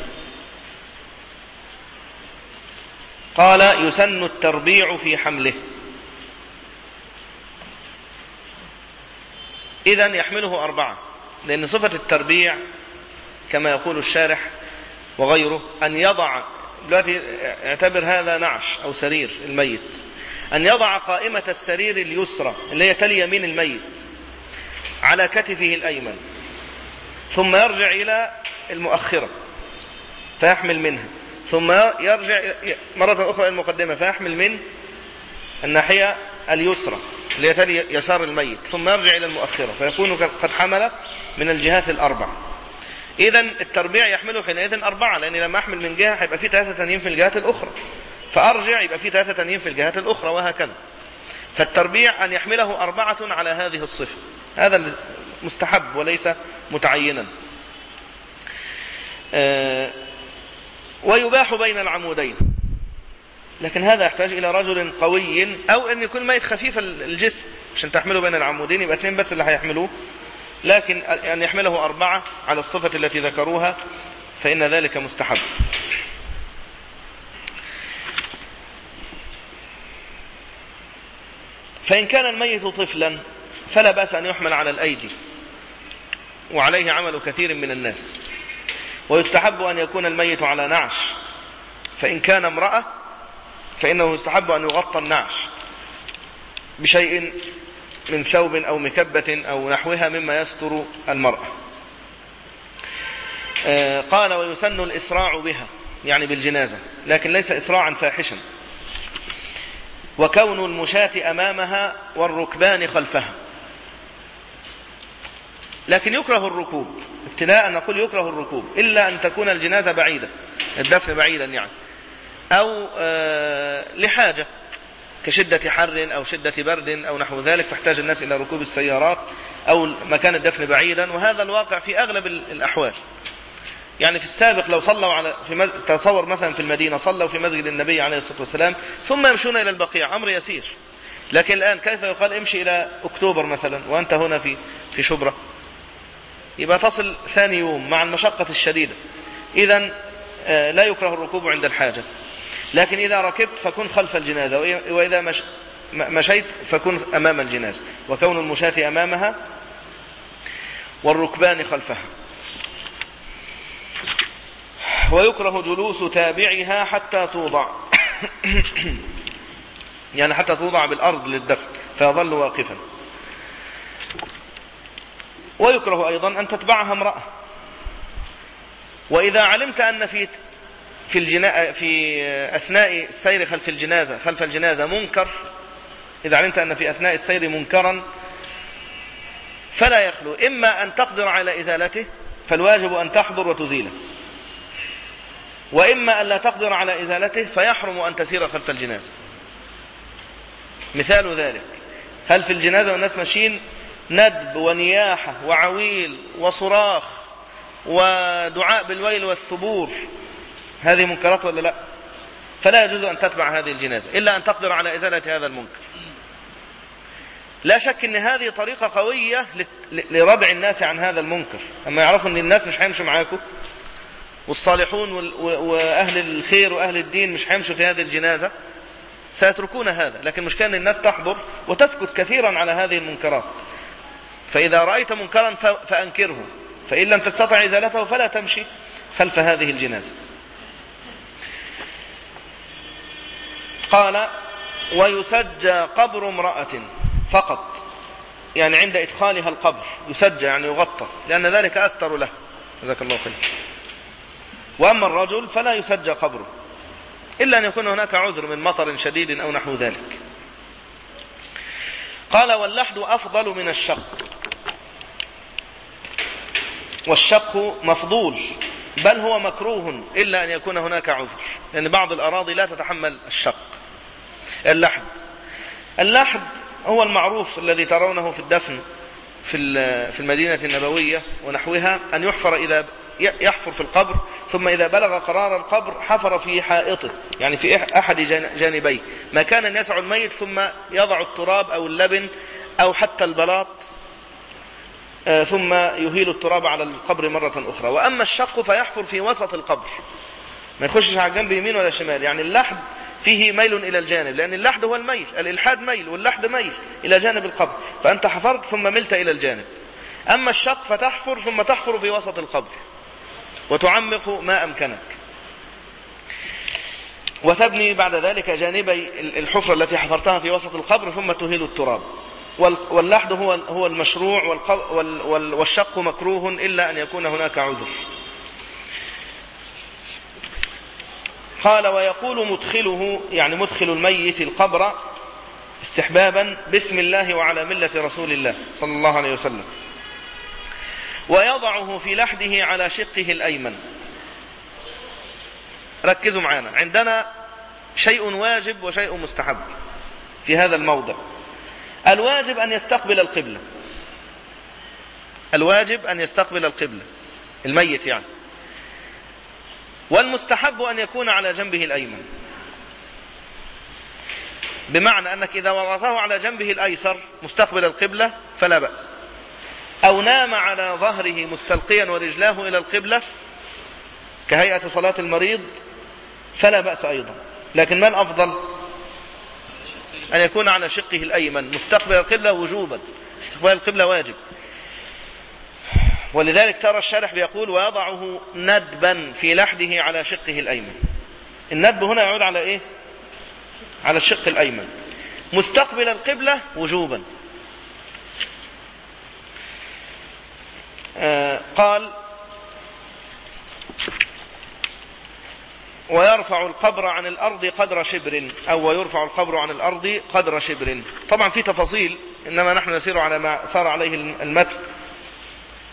قال يسن التربيع في حمله. إذا يحمله أربعة. لأن صفة التربيع كما يقول الشارح وغيره أن يضع دلوقتي اعتبر هذا نعش أو سرير الميت. أن يضع قائمة السرير اليسرى اللي هي تلي يمين الميت على كتفه الأيمن ثم يرجع إلى المؤخرة فيحمل منها ثم يرجع مرة أخرى إلى المقدمة فيحمل من الناحية اليسرى اللي هي تلي يسار الميت ثم يرجع إلى المؤخرة فيكون قد حمل من الجهات الأربع. إذا التربيع يحمله حينئذ أربعة لأن لما أحمل من جهة هيبقى في ثلاثة تانيين في الجهات الأخرى. فأرجع يبقى في ثلاثة تانيين في الجهات الأخرى وهكذا. فالتربيع أن يحمله أربعة على هذه الصفة. هذا مستحب وليس متعينا. آه ويباح بين العمودين. لكن هذا يحتاج إلى رجل قوي أو أن يكون ميت خفيف الجسم. عشان تحمله بين العمودين يبقى اثنين بس اللي هيحملوه. لكن أن يحمله أربعة على الصفة التي ذكروها فإن ذلك مستحب. فإن كان الميت طفلا فلا بأس أن يحمل على الأيدي وعليه عمل كثير من الناس. ويستحب أن يكون الميت على نعش. فإن كان امرأة فإنه يستحب أن يغطى النعش بشيء من ثوب أو مكبة أو نحوها مما يستر المرأة. قال ويسن الإسراع بها يعني بالجنازة لكن ليس إسراعا فاحشا. وكون المشاة أمامها والركبان خلفها. لكن يكره الركوب ابتداء نقول يكره الركوب إلا أن تكون الجنازة بعيدة الدفن بعيدا يعني. أو لحاجة. كشدة حر أو شدة برد أو نحو ذلك فاحتاج الناس إلى ركوب السيارات أو مكان الدفن بعيدا وهذا الواقع في أغلب الأحوال. يعني في السابق لو صلوا على في مز... تصور مثلا في المدينة صلوا في مسجد النبي عليه الصلاة والسلام ثم يمشون إلى البقيع أمر يسير. لكن الآن كيف يقال امشي إلى أكتوبر مثلا وأنت هنا في في شبرا؟ يبقى تصل ثاني يوم مع المشقة الشديدة. إذا لا يكره الركوب عند الحاجة. لكن إذا ركبت فكن خلف الجنازة وإذا مش مشيت فكن أمام الجنازة. وكون المشاة أمامها والركبان خلفها. ويكره جلوس تابعها حتى توضع. <coughs> يعني حتى توضع بالأرض للدفن فيظل واقفا. ويكره أيضا أن تتبعها امرأة. وإذا علمت أن في في الجنا... في أثناء السير خلف الجنازة خلف الجنازة منكر. إذا علمت أن في أثناء السير منكرا فلا يخلو. إما أن تقدر على إزالته فالواجب أن تحضر وتزيله وإما أن لا تقدر على إزالته فيحرم أن تسير خلف الجنازة. مثال ذلك. هل في الجنازة والناس ماشيين ندب ونياحة وعويل وصراخ ودعاء بالويل والثبور هذه منكرات ولا لا؟ فلا يجوز أن تتبع هذه الجنازة إلا أن تقدر على إزالة هذا المنكر. لا شك أن هذه طريقة قوية لردع الناس عن هذا المنكر. أما يعرفوا أن الناس مش هيمشوا معاكم والصالحون وأهل الخير وأهل الدين مش هيمشوا في هذه الجنازة سيتركون هذا. لكن مش كأن الناس تحضر وتسكت كثيرا على هذه المنكرات. فإذا رأيت منكرا فأنكره. فإن لم تستطع إزالته فلا تمشي خلف هذه الجنازة. قال ويسجى قبر امرأة فقط. يعني عند إدخالها القبر يسجى يعني يغطى لأن ذلك أستر له. جزاك الله خير. وأما الرجل فلا يسجى قبره إلا أن يكون هناك عذر من مطر شديد أو نحو ذلك. قال واللحد أفضل من الشق. والشق مفضول بل هو مكروه إلا أن يكون هناك عذر لأن بعض الأراضي لا تتحمل الشق. اللحد. اللحد هو المعروف الذي ترونه في الدفن في في المدينة النبوية ونحوها أن يحفر إذا يحفر في القبر ثم إذا بلغ قرار القبر حفر في حائطه يعني في أحد جانبيه مكانا يسع الميت ثم يضع التراب أو اللبن أو حتى البلاط آه، ثم يهيل التراب على القبر مرة أخرى. وأما الشق فيحفر في وسط القبر. ما يخشش على الجنب يمين ولا شمال. يعني اللحد فيه ميل إلى الجانب لأن اللحد هو الميل الإلحاد ميل واللحد ميل إلى جانب القبر فأنت حفرت ثم ملت إلى الجانب. أما الشق فتحفر ثم تحفر في وسط القبر وتعمق ما أمكنك. وتبني بعد ذلك جانبي الحفرة التي حفرتها في وسط القبر ثم تهيل التراب. واللحد هو هو المشروع والشق مكروه إلا أن يكون هناك عذر. قال ويقول مدخله يعني مدخل الميت القبر استحبابا بسم الله وعلى ملة رسول الله صلى الله عليه وسلم. ويضعه في لحده على شقه الأيمن. ركزوا معنا عندنا شيء واجب وشيء مستحب في هذا الموضع. الواجب أن يستقبل القبلة. الواجب أن يستقبل القبلة. الميت يعني. والمستحب أن يكون على جنبه الأيمن. بمعنى أنك إذا وضعته على جنبه الأيسر مستقبل القبلة فلا بأس. أو نام على ظهره مستلقيا ورجلاه إلى القبلة كهيئة صلاة المريض فلا بأس أيضا. لكن ما الأفضل؟ أن يكون على شقه الأيمن. مستقبل القبلة وجوبا. استقبال القبلة واجب. ولذلك ترى الشارح بيقول ويضعه ندبا في لحده على شقه الأيمن. الندب هنا يعود على إيه؟ على الشق الأيمن. مستقبل القبلة وجوبا. آه قال ويرفع القبر عن الأرض قدر شبر أو ويرفع القبر عن الأرض قدر شبر. طبعا في تفاصيل إنما نحن نسير على ما سار عليه المتن.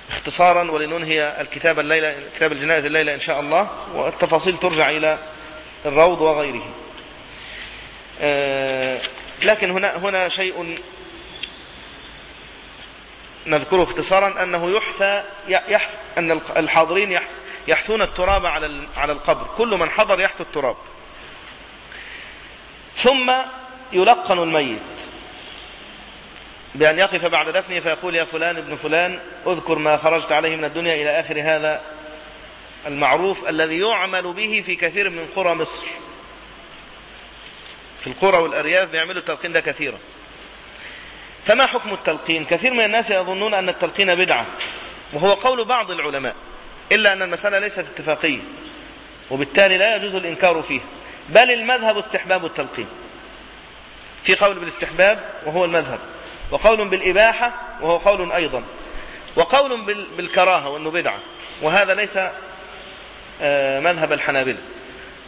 اختصارا ولننهي الكتاب الليلة كتاب الجنائز الليلة إن شاء الله والتفاصيل ترجع إلى الروض وغيره. آه، لكن هنا هنا شيء نذكره اختصارا أنه يحثى يحث أن الحاضرين يحثون التراب على على القبر. كل من حضر يحث التراب. ثم يلقن الميت. بأن يقف بعد دفنه فيقول يا فلان ابن فلان اذكر ما خرجت عليه من الدنيا إلى آخر هذا المعروف الذي يعمل به في كثير من قرى مصر. في القرى والأرياف بيعملوا التلقين ده كثيرا. فما حكم التلقين؟ كثير من الناس يظنون أن التلقين بدعة وهو قول بعض العلماء إلا أن المسألة ليست اتفاقية وبالتالي لا يجوز الإنكار فيه بل المذهب استحباب التلقين. في قول بالاستحباب وهو المذهب. وقول بالإباحة وهو قول أيضا. وقول بالكراهة وأنه بدعة. وهذا ليس آه، مذهب الحنابلة.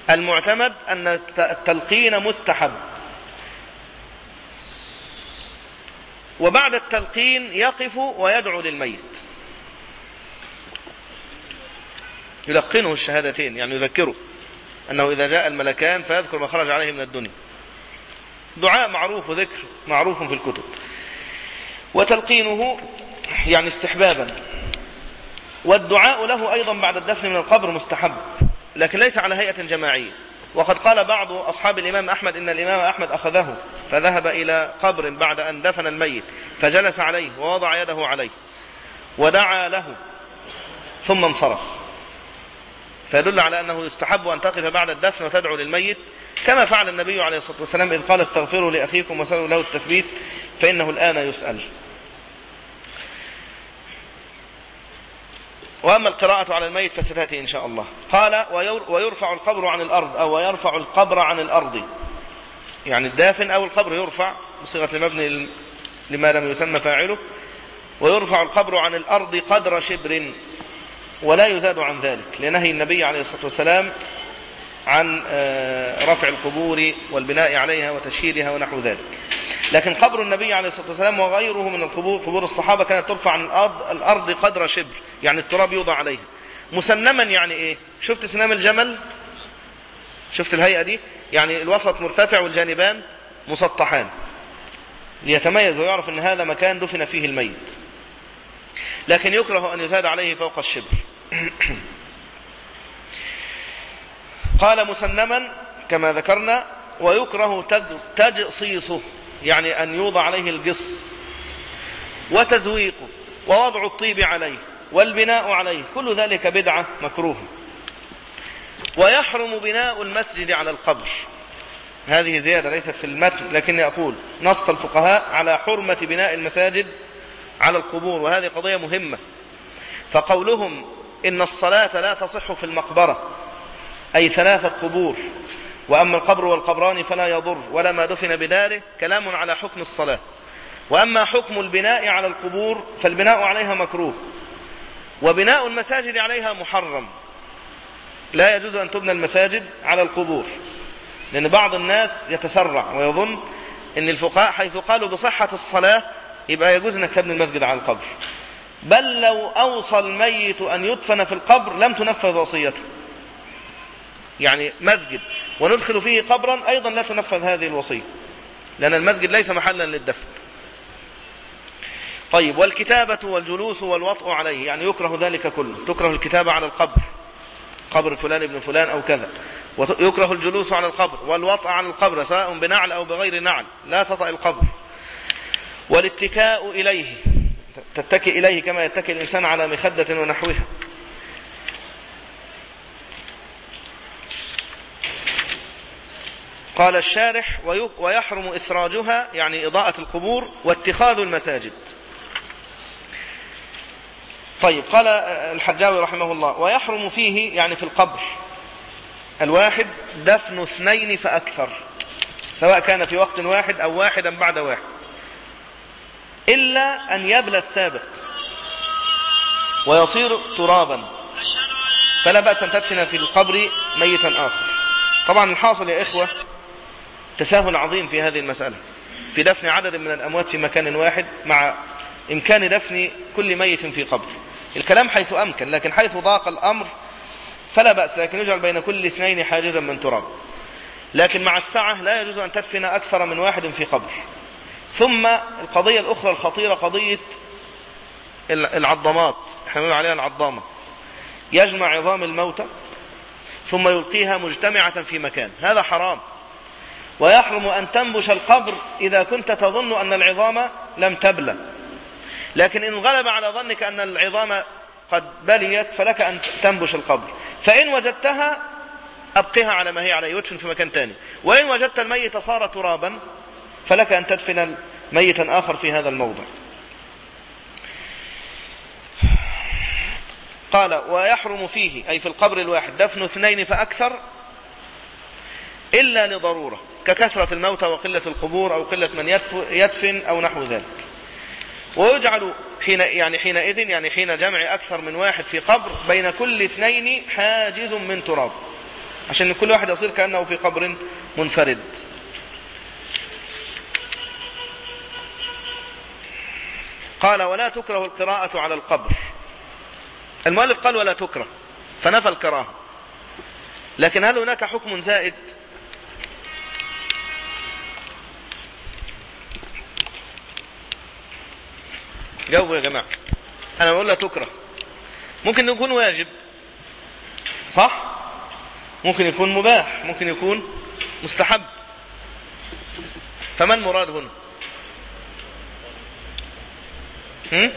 المعتمد أن التلقين مستحب. وبعد التلقين يقف ويدعو للميت. يلقنه الشهادتين يعني يذكره. أنه إذا جاء الملكان فيذكر ما خرج عليه من الدنيا. دعاء معروف وذكر معروف في الكتب. وتلقينه يعني استحبابا. والدعاء له أيضا بعد الدفن من القبر مستحب لكن ليس على هيئة جماعية. وقد قال بعض أصحاب الإمام أحمد إن الإمام أحمد أخذه فذهب إلى قبر بعد أن دفن الميت فجلس عليه ووضع يده عليه ودعا له ثم انصرف. فيدل على أنه يستحب أن تقف بعد الدفن وتدعو للميت كما فعل النبي عليه الصلاة والسلام إذ قال استغفروا لأخيكم وسألوا له التثبيت فإنه الآن يسأل. وأما القراءة على الميت فستأتي إن شاء الله. قال ويرفع القبر عن الأرض أو ويرفع القبر عن الأرض. يعني الدافن أو القبر يرفع بصيغة المبني لما لم يسمى فاعله. ويرفع القبر عن الأرض قدر شبر. ولا يزاد عن ذلك لنهي النبي عليه الصلاة والسلام عن آه، رفع القبور والبناء عليها وتشييدها ونحو ذلك. لكن قبر النبي عليه الصلاة والسلام وغيره من القبور قبور الصحابة كانت ترفع عن الأرض, الأرض قدر شبر يعني التراب يوضع عليها. مسنما يعني إيه؟ شفت سنام الجمل؟ شفت الهيئة دي؟ يعني الوسط مرتفع والجانبان مسطحان. ليتميز ويعرف أن هذا مكان دفن فيه الميت. لكن يكره أن يزاد عليه فوق الشبر. قال مسنما كما ذكرنا ويكره تجصيصه يعني أن يوضع عليه القص وتزويقه ووضع الطيب عليه والبناء عليه كل ذلك بدعة مكروهة. ويحرم بناء المسجد على القبر. هذه زيادة ليست في المتن لكني أقول نص الفقهاء على حرمة بناء المساجد على القبور وهذه قضية مهمة. فقولهم إن الصلاة لا تصح في المقبرة أي ثلاثة قبور وأما القبر والقبران فلا يضر ولا ما دفن بداره كلام على حكم الصلاة. وأما حكم البناء على القبور فالبناء عليها مكروه وبناء المساجد عليها محرم. لا يجوز أن تبنى المساجد على القبور لأن بعض الناس يتسرع ويظن أن الفقهاء حيث قالوا بصحة الصلاة يبقى يجوز أنك تبني المسجد على القبر. بل لو أوصى الميت أن يدفن في القبر لم تنفذ وصيته. يعني مسجد وندخل فيه قبرا أيضا لا تنفذ هذه الوصية. لأن المسجد ليس محلا للدفن. طيب والكتابة والجلوس والوطء عليه يعني يكره ذلك كله. تكره الكتابة على القبر. قبر فلان ابن فلان أو كذا. ويكره الجلوس على القبر. والوطء على القبر سواء بنعل أو بغير نعل. لا تطأ القبر. والاتكاء إليه. تتكئ إليه كما يتكئ الإنسان على مخدة ونحوها. قال الشارح ويحرم إسراجها يعني إضاءة القبور واتخاذ المساجد. طيب قال الحجاوي رحمه الله ويحرم فيه يعني في القبر. الواحد دفن اثنين فأكثر سواء كان في وقت واحد أو واحدا بعد واحد. إلا أن يبلى السابق ويصير ترابا. فلا بأس أن تدفن في القبر ميتا آخر. طبعا الحاصل يا إخوة تساهل عظيم في هذه المسألة في دفن عدد من الأموات في مكان واحد مع إمكان دفن كل ميت في قبر. الكلام حيث أمكن لكن حيث ضاق الأمر فلا بأس لكن يجعل بين كل اثنين حاجزا من تراب. لكن مع السعة لا يجوز أن تدفن أكثر من واحد في قبر. ثم القضية الأخرى الخطيرة قضية العظامات إحنا نقول عليها العظامة. يجمع عظام الموتى ثم يلقيها مجتمعة في مكان. هذا حرام. ويحرم أن تنبش القبر إذا كنت تظن أن العظام لم تبلى. لكن إن غلب على ظنك أن العظام قد بليت فلك أن تنبش القبر. فإن وجدتها أبقها على ما هي عليه وادفن في مكان تاني. وإن وجدت الميت صار ترابا فلك أن تدفن ميتا آخر في هذا الموضع. قال ويحرم فيه أي في القبر الواحد دفن اثنين فأكثر إلا لضرورة ككثرة الموتى وقلة القبور أو قلة من يدفن أو نحو ذلك. ويجعل حين يعني حينئذ يعني حين جمع أكثر من واحد في قبر بين كل اثنين حاجز من تراب. عشان كل واحد يصير كأنه في قبر منفرد. قال ولا تكره القراءة على القبر. المؤلف قال ولا تكره فنفى الكراهة. لكن هل هناك حكم زائد؟ جاوبوا يا جماعة. أنا بقول لا تكره. ممكن يكون واجب. صح؟ ممكن يكون مباح ممكن يكون مستحب. فما المراد هنا؟ هم؟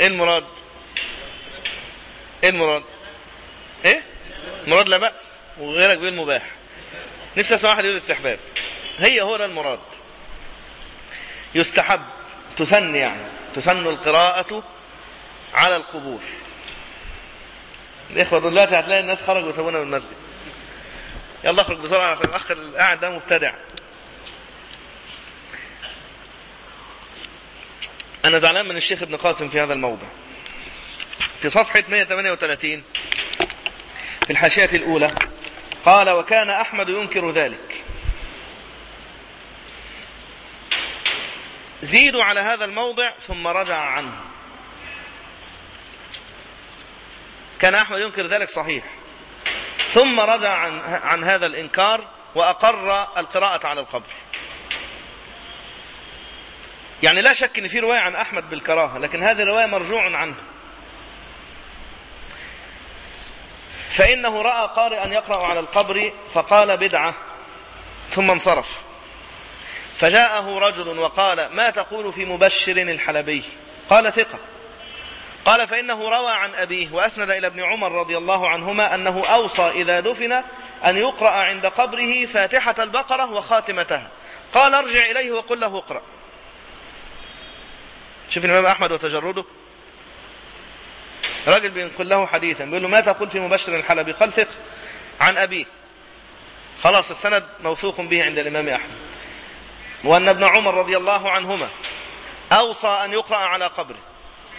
إيه المراد؟ إيه المراد؟ إيه؟ مراد لا بأس وغيرك بيقول مباح. نفسي أسمع واحد يقول استحباب. هي هو ده المراد. يستحب تسن يعني تسن القراءة على القبور الإخوة دلوقتي هتلاقي الناس خرجوا يسوونها من المسجد. يلا اخرج بسرعة عشان الأخ القاعد ده مبتدع. أنا زعلان من الشيخ ابن قاسم في هذا الموضع. في صفحة 138 في الحاشية الأولى قال وكان أحمد ينكر ذلك. زيدوا على هذا الموضع ثم رجع عنه. كان أحمد ينكر ذلك صحيح. ثم رجع عن, عن هذا الإنكار وأقر القراءة على القبر. يعني لا شك إن في رواية عن أحمد بالكراهة لكن هذه الرواية مرجوع عنها فإنه رأى قارئا يقرأ على القبر فقال بدعة ثم انصرف. فجاءه رجل وقال ما تقول في مبشر الحلبي؟ قال ثقة. قال فإنه روى عن أبيه وأسند إلى ابن عمر رضي الله عنهما أنه أوصى إذا دفن أن يقرأ عند قبره فاتحة البقرة وخاتمتها. قال ارجع إليه وقل له اقرأ. شوف الإمام أحمد وتجرده. راجل بينقل له حديثا بيقول له ما تقول في مبشر الحلبي قال ثق عن أبيه. خلاص السند موثوق به عند الإمام أحمد. وأن ابن عمر رضي الله عنهما أوصى أن يقرأ على قبره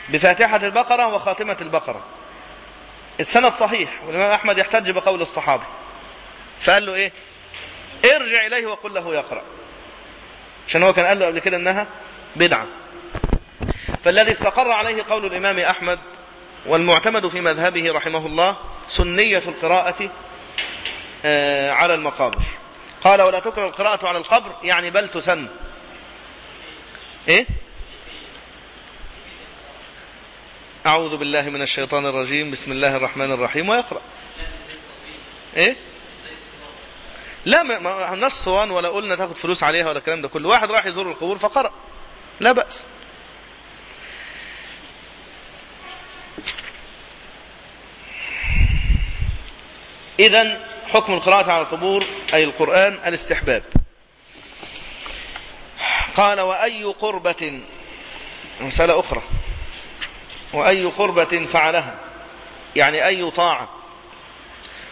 بفاتحة البقرة وخاتمة البقرة. السند صحيح والإمام أحمد يحتج بقول الصحابي فقال له إيه؟ ارجع إليه وقل له يقرأ. عشان هو كان قال له قبل كده إنها بدعة. فالذي استقر عليه قول الإمام أحمد والمعتمد في مذهبه رحمه الله سنية القراءة على المقابر. قال ولا تكره القراءة على القبر يعني بل تسن. إيه؟ أعوذ بالله من الشيطان الرجيم بسم الله الرحمن الرحيم ويقرأ. إيه؟ لا ما نص صوان ولا قلنا تاخد فلوس عليها ولا الكلام ده كله. واحد راح يزور القبور فقرأ. لا بأس. إذا حكم القراءة على القبور أي القرآن الاستحباب. قال وأي قربة مسألة أخرى. وأي قربة فعلها يعني أي طاعة.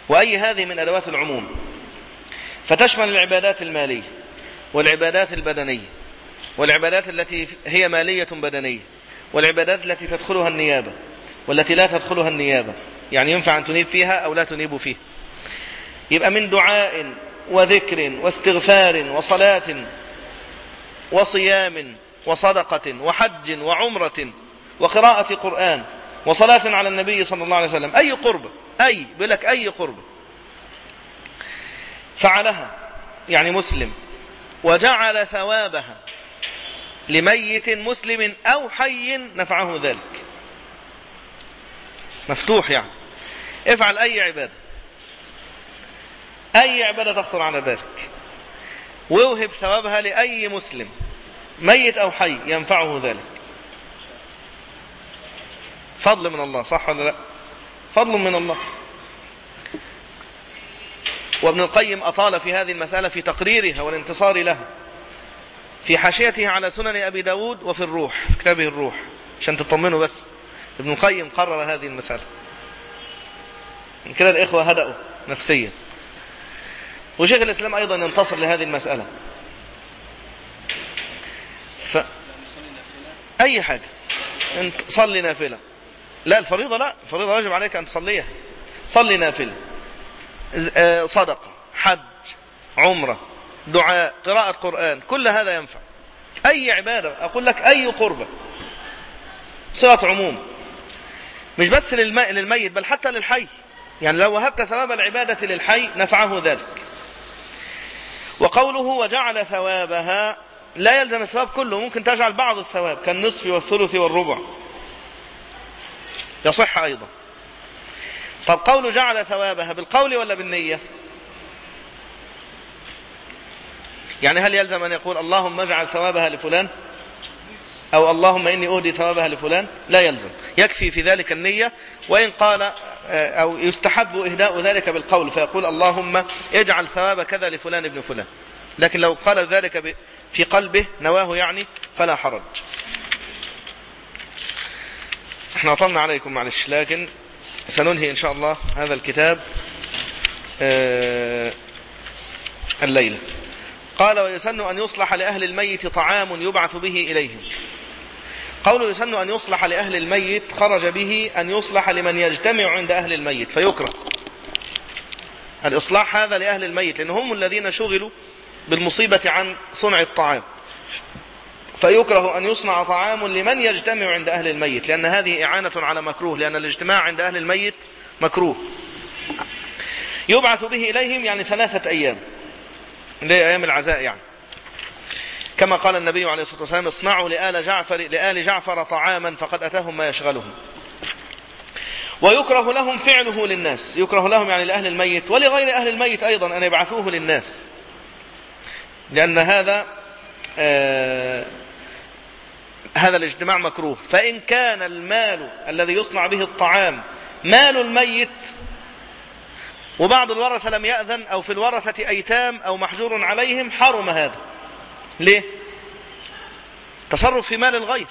وأي هذه من أدوات العموم. فتشمل العبادات المالية والعبادات البدنية والعبادات التي هي مالية بدنية والعبادات التي تدخلها النيابة والتي لا تدخلها النيابة. يعني ينفع أن تنيب فيها أو لا تنيب فيها. يبقى من دعاء وذكر واستغفار وصلاة وصيام وصدقة وحج وعمرة وقراءة قرآن وصلاة على النبي صلى الله عليه وسلم. أي قربة أي بيقول لك أي قربة فعلها يعني مسلم. وجعل ثوابها لميت مسلم أو حي نفعه ذلك. مفتوح يعني. افعل أي عبادة. أي عبادة تخطر على بالك واوهب ثوابها لأي مسلم ميت أو حي ينفعه ذلك. فضل من الله صح ولا لا؟ فضل من الله. وابن القيم أطال في هذه المسألة في تقريرها والانتصار لها. في حاشيته على سنن أبي داود وفي الروح في كتابه الروح عشان تطمنوا بس. ابن القيم قرر هذه المسألة. من كده الإخوة هدأوا نفسيا. وشيخ الإسلام أيضا ينتصر لهذه المسألة. ف... أي حاجة. أنت صلي نافلة. لا الفريضة لا. الفريضة واجب عليك أن تصليها. صلي نافلة. صدقة حج عمرة دعاء قراءة قرآن كل هذا ينفع. أي عبادة أقول لك أي قربة. صيغة عموم. مش بس للمي... للميت بل حتى للحي. يعني لو وهبت ثواب العبادة للحي نفعه ذلك. وقوله وجعل ثوابها لا يلزم الثواب كله ممكن تجعل بعض الثواب كالنصف والثلث والربع. يصح أيضا. طب قول جعل ثوابها بالقول ولا بالنية؟ يعني هل يلزم أن يقول اللهم اجعل ثوابها لفلان؟ أو اللهم إني أهدي ثوابها لفلان؟ لا يلزم. يكفي في ذلك النية وإن قال أو يستحب إهداء ذلك بالقول فيقول اللهم اجعل ثواب كذا لفلان ابن فلان. لكن لو قال ذلك في قلبه نواه يعني فلا حرج. إحنا أطلنا عليكم معلش لكن سننهي إن شاء الله هذا الكتاب الليلة. قال ويسن أن يصلح لأهل الميت طعام يبعث به إليهم. قوله يسن أن يصلح لأهل الميت خرج به أن يصلح لمن يجتمع عند أهل الميت فيكره. الإصلاح هذا لأهل الميت لأن هم الذين شغلوا بالمصيبة عن صنع الطعام. فيكره أن يصنع طعام لمن يجتمع عند أهل الميت لأن هذه إعانة على مكروه لأن الاجتماع عند أهل الميت مكروه. يبعث به إليهم يعني ثلاثة أيام لأيام العزاء يعني. كما قال النبي عليه الصلاة والسلام اصنعوا لآل جعفر, لآل جعفر طعاما فقد أتاهم ما يشغلهم. ويكره لهم فعله للناس يكره لهم يعني لأهل الميت ولغير أهل الميت أيضا أن يبعثوه للناس. لأن هذا آه هذا الاجتماع مكروه. فإن كان المال الذي يصنع به الطعام مال الميت وبعض الورثة لم يأذن أو في الورثة أيتام أو محجور عليهم حرم هذا. ليه؟ تصرف في مال الغير.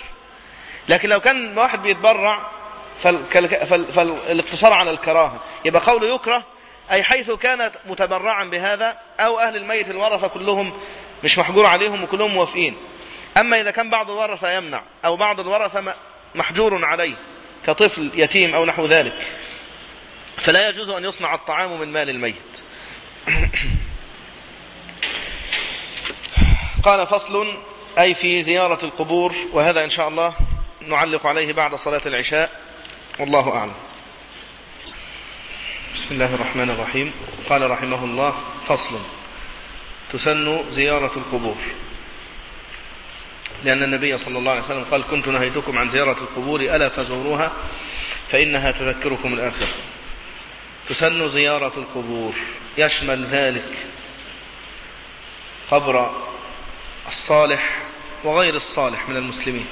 لكن لو كان واحد بيتبرع فالاقتصار على الكراهة يبقى قوله يكره أي حيث كانت متبرعا بهذا أو أهل الميت الورثة كلهم مش محجور عليهم وكلهم موافقين. أما إذا كان بعض الورثة يمنع أو بعض الورثة محجور عليه كطفل يتيم أو نحو ذلك فلا يجوز أن يصنع الطعام من مال الميت. <clears throat> قال فصل أي في زيارة القبور وهذا إن شاء الله نعلق عليه بعد صلاة العشاء. والله أعلم. بسم الله الرحمن الرحيم. قال رحمه الله فصل. تسن زيارة القبور. لأن النبي صلى الله عليه وسلم قال كنت نهيتكم عن زيارة القبور ألا فزوروها فإنها تذكركم الآخرة. تسن زيارة القبور. يشمل ذلك قبر الصالح وغير الصالح من المسلمين.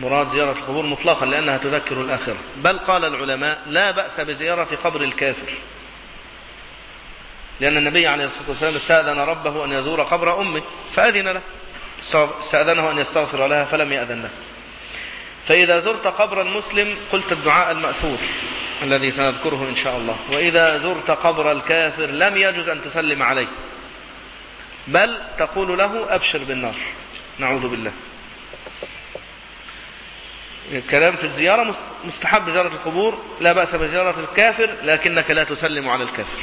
مراد زيارة القبور مطلقا لأنها تذكر الآخرة. بل قال العلماء لا بأس بزيارة قبر الكافر. لأن النبي عليه الصلاة والسلام استأذن ربه أن يزور قبر أمه فأذن له. استأذنه أن يستغفر لها فلم يأذن له. فإذا زرت قبر المسلم قلت الدعاء المأثور الذي سنذكره إن شاء الله. وإذا زرت قبر الكافر لم يجز أن تسلم عليه. بل تقول له أبشر بالنار. نعوذ بالله. الكلام في الزيارة مستحب زيارة القبور لا بأس بزيارة الكافر لكنك لا تسلم على الكافر.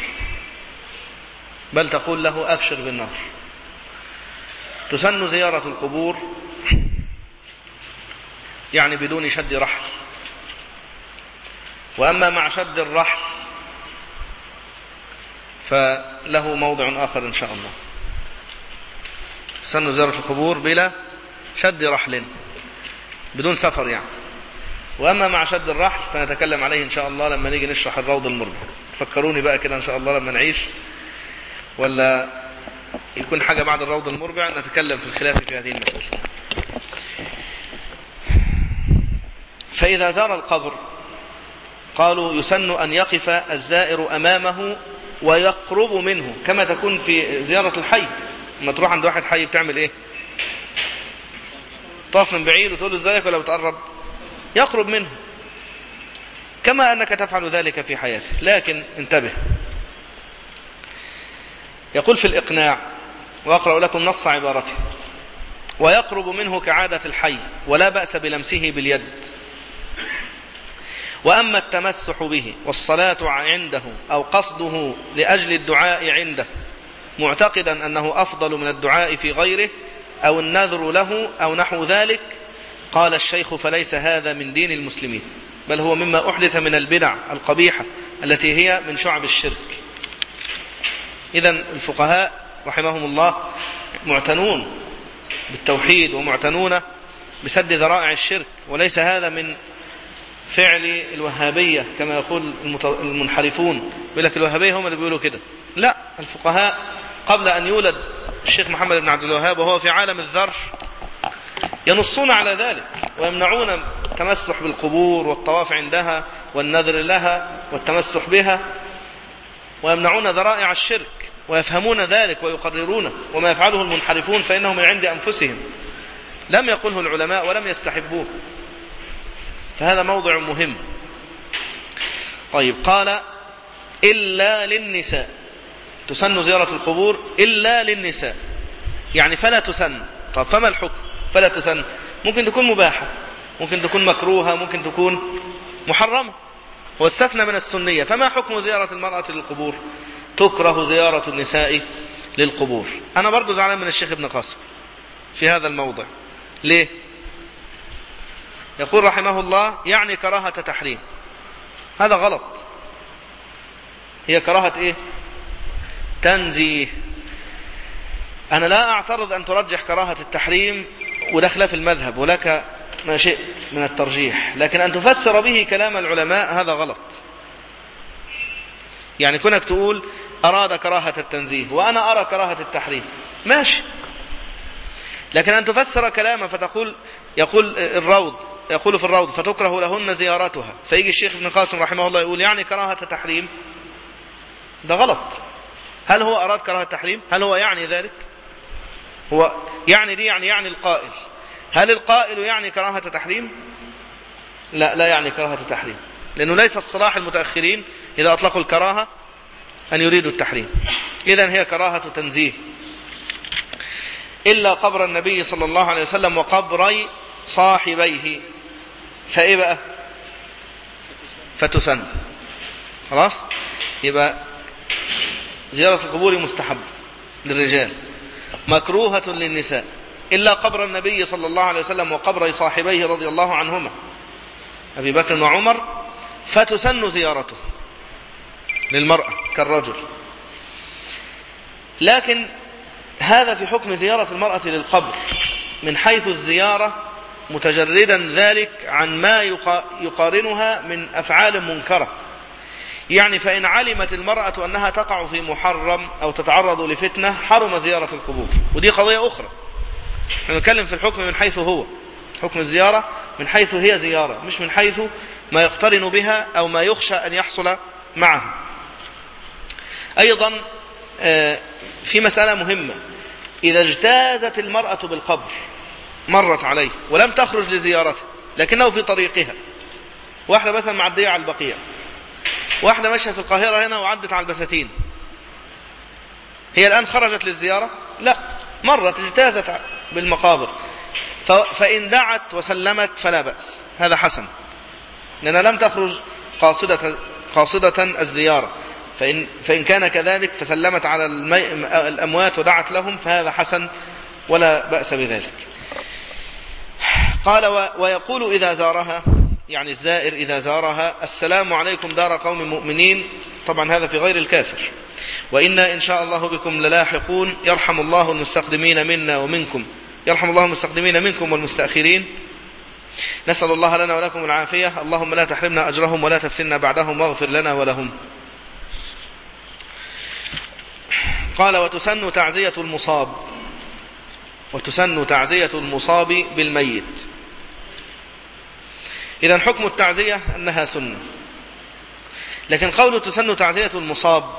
بل تقول له أبشر بالنار. تسن زيارة القبور يعني بدون شد رحل. وأما مع شد الرحل فله موضع آخر إن شاء الله. سن زيارة القبور بلا شد رحل. بدون سفر يعني. وأما مع شد الرحل فنتكلم عليه إن شاء الله لما نيجي نشرح الروض المربع. فكروني بقى كده إن شاء الله لما نعيش. ولا يكون حاجة بعد الروض المربع نتكلم في الخلاف في هذه المسألة. فإذا زار القبر قالوا يسن أن يقف الزائر أمامه ويقرب منه كما تكون في زيارة الحي. لما تروح عند واحد حي بتعمل إيه؟ تقف من بعيد وتقول له إزيك ولا بتقرب يقرب منه. كما أنك تفعل ذلك في حياتك. لكن انتبه. يقول في الإقناع وأقرأ لكم نص عبارته. ويقرب منه كعادة الحي ولا بأس بلمسه باليد. وأما التمسح به والصلاة عنده أو قصده لأجل الدعاء عنده معتقدا أنه أفضل من الدعاء في غيره أو النذر له أو نحو ذلك قال الشيخ فليس هذا من دين المسلمين بل هو مما أحدث من البدع القبيحة التي هي من شعب الشرك. إذا الفقهاء رحمهم الله معتنون بالتوحيد ومعتنون بسد ذرائع الشرك وليس هذا من فعل الوهابية كما يقول المنحرفون يقول لك الوهابية هم اللي بيقولوا كده. لا الفقهاء قبل أن يولد الشيخ محمد بن عبد الوهاب وهو في عالم الذر ينصون على ذلك ويمنعون التمسح بالقبور والطواف عندها والنذر لها والتمسح بها ويمنعون ذرائع الشرك ويفهمون ذلك ويقررونه وما يفعله المنحرفون فإنه من عند أنفسهم. لم يقله العلماء ولم يستحبوه. فهذا موضع مهم. طيب قال إلا للنساء. تسن زيارة القبور إلا للنساء. يعني فلا تسن. طب فما الحكم؟ فلا تسن. ممكن تكون مباحة. ممكن تكون مكروهة. ممكن تكون محرمة. واستثنى من السنية. فما حكم زيارة المرأة للقبور؟ تكره زيارة النساء للقبور. أنا برضو زعلان من الشيخ ابن قاسم في هذا الموضع. ليه؟ يقول رحمه الله يعني كراهة تحريم. هذا غلط. هي كراهة إيه؟ تنزيه أنا لا أعترض أن ترجح كراهة التحريم وده خلاف المذهب ولك ما شئت من الترجيح. لكن أن تفسر به كلام العلماء هذا غلط. يعني كونك تقول أراد كراهة التنزيه وأنا أرى كراهة التحريم. ماشي. لكن أن تفسر كلامه فتقول يقول الروض يقول في الروض فتكره لهن زيارتها. فيجي الشيخ ابن قاسم رحمه الله يقول يعني كراهة تحريم؟ ده غلط. هل هو أراد كراهة تحريم؟ هل هو يعني ذلك؟ هو يعني دي يعني يعني القائل. هل القائل يعني كراهة تحريم؟ لا لا يعني كراهة تحريم. لأنه ليس الصلاح المتأخرين إذا أطلقوا الكراهة أن يريدوا التحريم. إذن هي كراهة تنزيه. إلا قبر النبي صلى الله عليه وسلم وقبري صاحبيه. فإيه بقى؟ فتسن. خلاص؟ يبقى زيارة القبور مستحب للرجال. مكروهة للنساء. إلا قبر النبي صلى الله عليه وسلم وقبر صاحبيه رضي الله عنهما. أبي بكر وعمر فتسن زيارته للمرأة كالرجل. لكن هذا في حكم زيارة المرأة للقبر من حيث الزيارة متجردا ذلك عن ما يقارنها من أفعال منكرة. يعني فإن علمت المرأة أنها تقع في محرم أو تتعرض لفتنة حرم زيارة القبور. ودي قضية أخرى. نحن نتكلم في الحكم من حيث هو. حكم الزيارة من حيث هي زيارة مش من حيث ما يقترن بها أو ما يخشى أن يحصل معها. أيضا في مسألة مهمة. إذا اجتازت المرأة بالقبر مرت عليه ولم تخرج لزيارته لكنه في طريقها. واحدة مثلا معدية على البقيع. واحدة ماشية في القاهرة هنا وعدت على البساتين. هي الآن خرجت للزيارة؟ لا مرت اجتازت بالمقابر. فإن دعت وسلمت فلا بأس. هذا حسن. لأنها لم تخرج قاصدة, قاصدة الزيارة. فإن, فإن كان كذلك فسلمت على الأموات ودعت لهم فهذا حسن ولا بأس بذلك. قال ويقول إذا زارها يعني الزائر إذا زارها السلام عليكم دار قوم مؤمنين. طبعا هذا في غير الكافر. وإنا إن شاء الله بكم للاحقون. يرحم الله المستقدمين منا ومنكم. يرحم الله المستقدمين منكم والمستأخرين. نسأل الله لنا ولكم العافية. اللهم لا تحرمنا أجرهم ولا تفتنا بعدهم واغفر لنا ولهم. قال وتسن تعزية المصاب. وتسن تعزية المصاب بالميت. إذا حكم التعزية أنها سنة. لكن قول تسن تعزية المصاب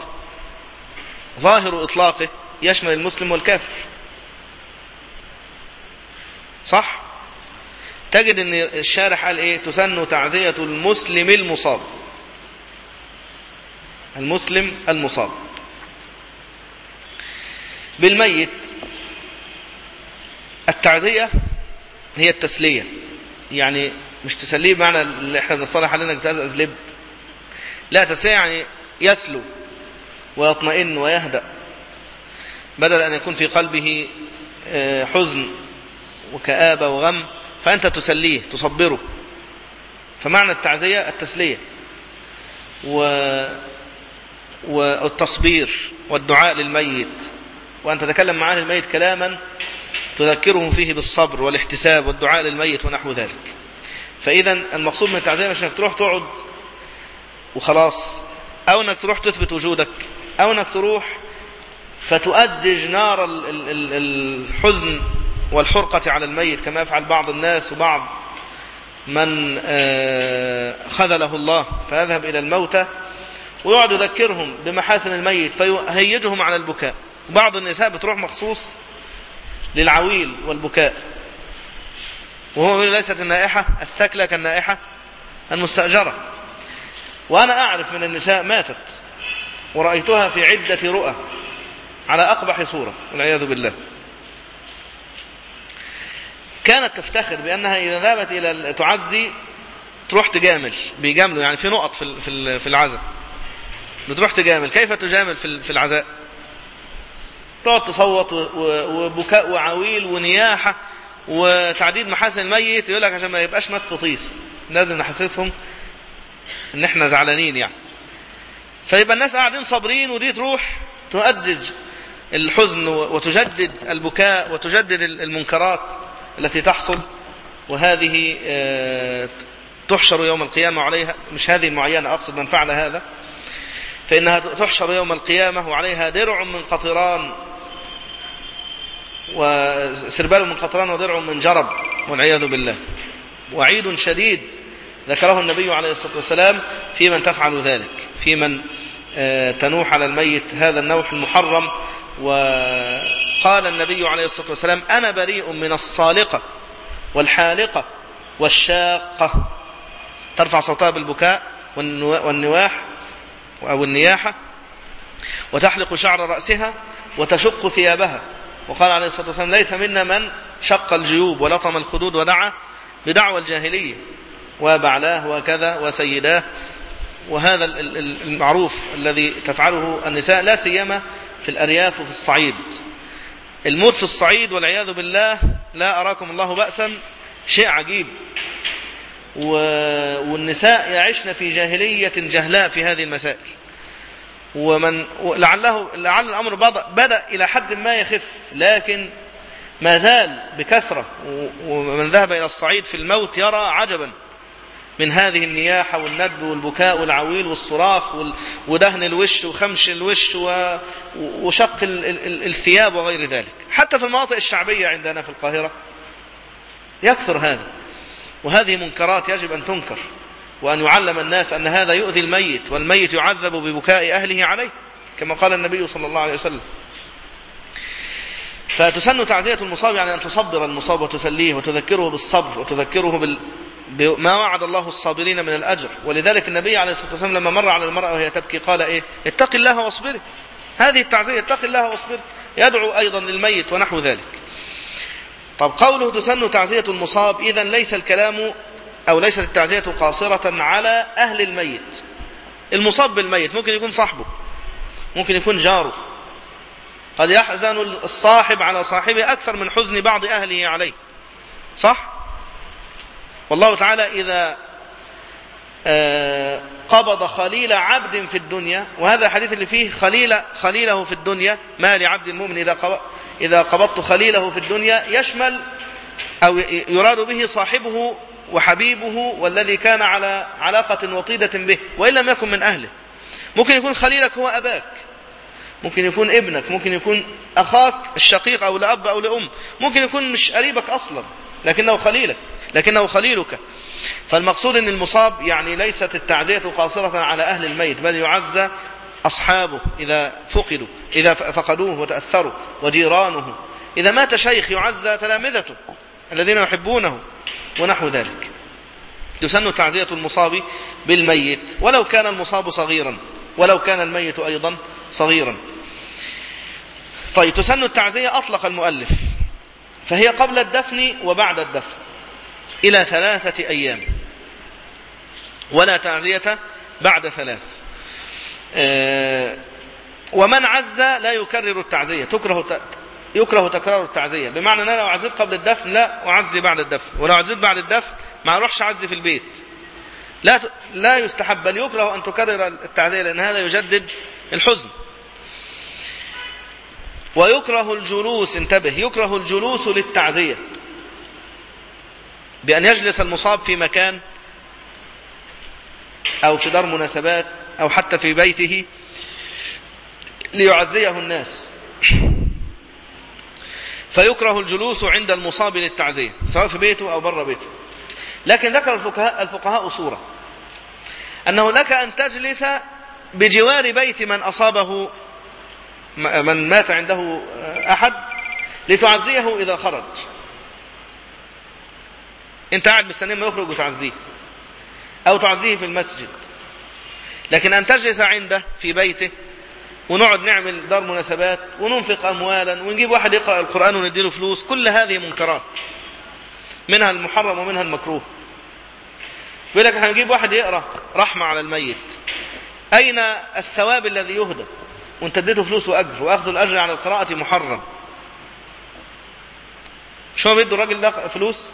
ظاهر إطلاقه يشمل المسلم والكافر. صح؟ تجد أن الشارح قال إيه؟ تسن تعزية المسلم المصاب. المسلم المصاب. بالميت التعزية هي التسلية. يعني مش تسليه بمعنى اللي إحنا بنصالح علينا إنك تزقز لب لا تسليه يعني يسلو ويطمئن ويهدأ بدل أن يكون في قلبه حزن وكآبة وغم فأنت تسليه تصبره. فمعنى التعزية التسلية و... والتصبير والدعاء للميت. وأن تتكلم معاه الميت كلاما تذكره فيه بالصبر والاحتساب والدعاء للميت ونحو ذلك. فإذا المقصود من التعزية مش إنك تروح تقعد وخلاص أو إنك تروح تثبت وجودك أو إنك تروح فتؤدج نار الحزن والحرقة على الميت كما يفعل بعض الناس وبعض من آه، خذله الله فيذهب إلى الموتى ويقعد يذكرهم بمحاسن الميت فيهيجهم على البكاء. بعض النساء بتروح مخصوص للعويل والبكاء. وهو ليست النائحة الثكلة كالنائحة المستأجرة. وأنا أعرف من النساء ماتت ورأيتها في عدة رؤى على أقبح صورة والعياذ بالله. كانت تفتخر بأنها إذا ذهبت إلى تعزي تروح تجامل بيجاملوا يعني في نقط في في العزاء. بتروح تجامل كيف تجامل في العزاء؟ تقعد تصوت وبكاء وعويل ونياحة. وتعديد محاسن الميت يقول لك عشان ما يبقاش مات فطيس لازم نحسسهم إن إحنا زعلانين يعني. فيبقى الناس قاعدين صابرين ودي تروح تؤدج الحزن وتجدد البكاء وتجدد المنكرات التي تحصل. وهذه آه، تحشر يوم القيامة عليها. مش هذه المعينة أقصد من فعل هذا. فإنها تحشر يوم القيامة وعليها درع من قطران وسربال من قطران ودرع من جرب والعياذ بالله. وعيد شديد ذكره النبي عليه الصلاة والسلام في من تفعل ذلك في من آه، تنوح على الميت هذا النوح المحرم. وقال النبي عليه الصلاة والسلام أنا بريء من الصالقة والحالقة والشاقة. ترفع صوتها بالبكاء والنواح أو النياحة وتحلق شعر رأسها وتشق ثيابها. وقال عليه الصلاة والسلام ليس منا من شق الجيوب ولطم الخدود ودعا بدعوى الجاهلية وبعلاه وكذا وسيداه. وهذا المعروف الذي تفعله النساء لا سيما في الأرياف وفي الصعيد. الموت في الصعيد والعياذ بالله لا أراكم الله بأسا شيء عجيب. والنساء يعشن في جاهلية جهلاء في هذه المسائل. ومن لعله لعل الأمر بدأ إلى حد ما يخف. لكن ما زال بكثرة. ومن ذهب إلى الصعيد في الموت يرى عجبا من هذه النياحة والندب والبكاء والعويل والصراخ ودهن الوش وخمش الوش وشق الثياب وغير ذلك. حتى في المناطق الشعبية عندنا في القاهرة يكثر هذا. وهذه منكرات يجب أن تنكر. وأن يعلم الناس أن هذا يؤذي الميت والميت يعذب ببكاء أهله عليه كما قال النبي صلى الله عليه وسلم. فتسن تعزية المصاب يعني أن تصبر المصاب وتسليه وتذكره بالصبر وتذكره بال... بما وعد الله الصابرين من الأجر. ولذلك النبي عليه الصلاة والسلام لما مر على المرأة وهي تبكي قال إيه؟ اتق الله واصبري هذه التعزية اتق الله واصبري يدعو أيضا للميت ونحو ذلك. طب قوله تسن تعزية المصاب إذا ليس الكلام أو ليست التعزية قاصرة على أهل الميت. المصاب بالميت ممكن يكون صاحبه ممكن يكون جاره. قد يحزن الصاحب على صاحبه أكثر من حزن بعض أهله عليه. صح؟ والله تعالى إذا آه، قبض خليل عبد في الدنيا وهذا الحديث اللي فيه خليل خليله في الدنيا ما لعبد المؤمن إذا إذا قبضت خليله في الدنيا يشمل أو يراد به صاحبه وحبيبه والذي كان على علاقة وطيدة به وإن لم يكن من أهله. ممكن يكون خليلك هو أباك. ممكن يكون ابنك ممكن يكون أخاك الشقيق أو لأب أو لأم ممكن يكون مش قريبك أصلا لكنه خليلك لكنه خليلك. فالمقصود أن المصاب يعني ليست التعزية قاصرة على أهل الميت بل يعزى أصحابه إذا فقدوا إذا فقدوه وتأثروا وجيرانه. إذا مات شيخ يعزى تلامذته الذين يحبونه. ونحو ذلك. تسن تعزية المصاب بالميت ولو كان المصاب صغيرا ولو كان الميت أيضا صغيرا. طيب تسن التعزية أطلق المؤلف فهي قبل الدفن وبعد الدفن إلى ثلاثة أيام ولا تعزية بعد ثلاث. آه، ومن عز لا يكرر التعزية تكره يكره تكرار التعزية. بمعنى أن أنا لو عزيت قبل الدفن لا أعزي بعد الدفن ولو عزيت بعد الدفن ما أروحش أعزي في البيت. لا لا يستحب بل يكره أن تكرر التعزية لأن هذا يجدد الحزن. ويكره الجلوس انتبه يكره الجلوس للتعزية. بأن يجلس المصاب في مكان أو في دار مناسبات أو حتى في بيته ليعزيه الناس. فيكره الجلوس عند المصاب للتعزية سواء في بيته أو بره بيته. لكن ذكر الفقهاء, الفقهاء صورة. أنه لك أن تجلس بجوار بيت من أصابه من مات عنده أحد لتعزيه إذا خرج. أنت قاعد مستنيه ما يخرج وتعزيه. أو تعزيه في المسجد. لكن أن تجلس عنده في بيته ونقعد نعمل دار مناسبات وننفق أموالا ونجيب واحد يقرأ القرآن ونديله فلوس كل هذه منكرات. منها المحرم ومنها المكروه. يقول لك هنجيب واحد يقرأ رحمة على الميت. أين الثواب الذي يهدى؟ وأنت اديته فلوس وأجر وأخذ الأجر على القراءة محرم. شو بيدوا الراجل ده فلوس؟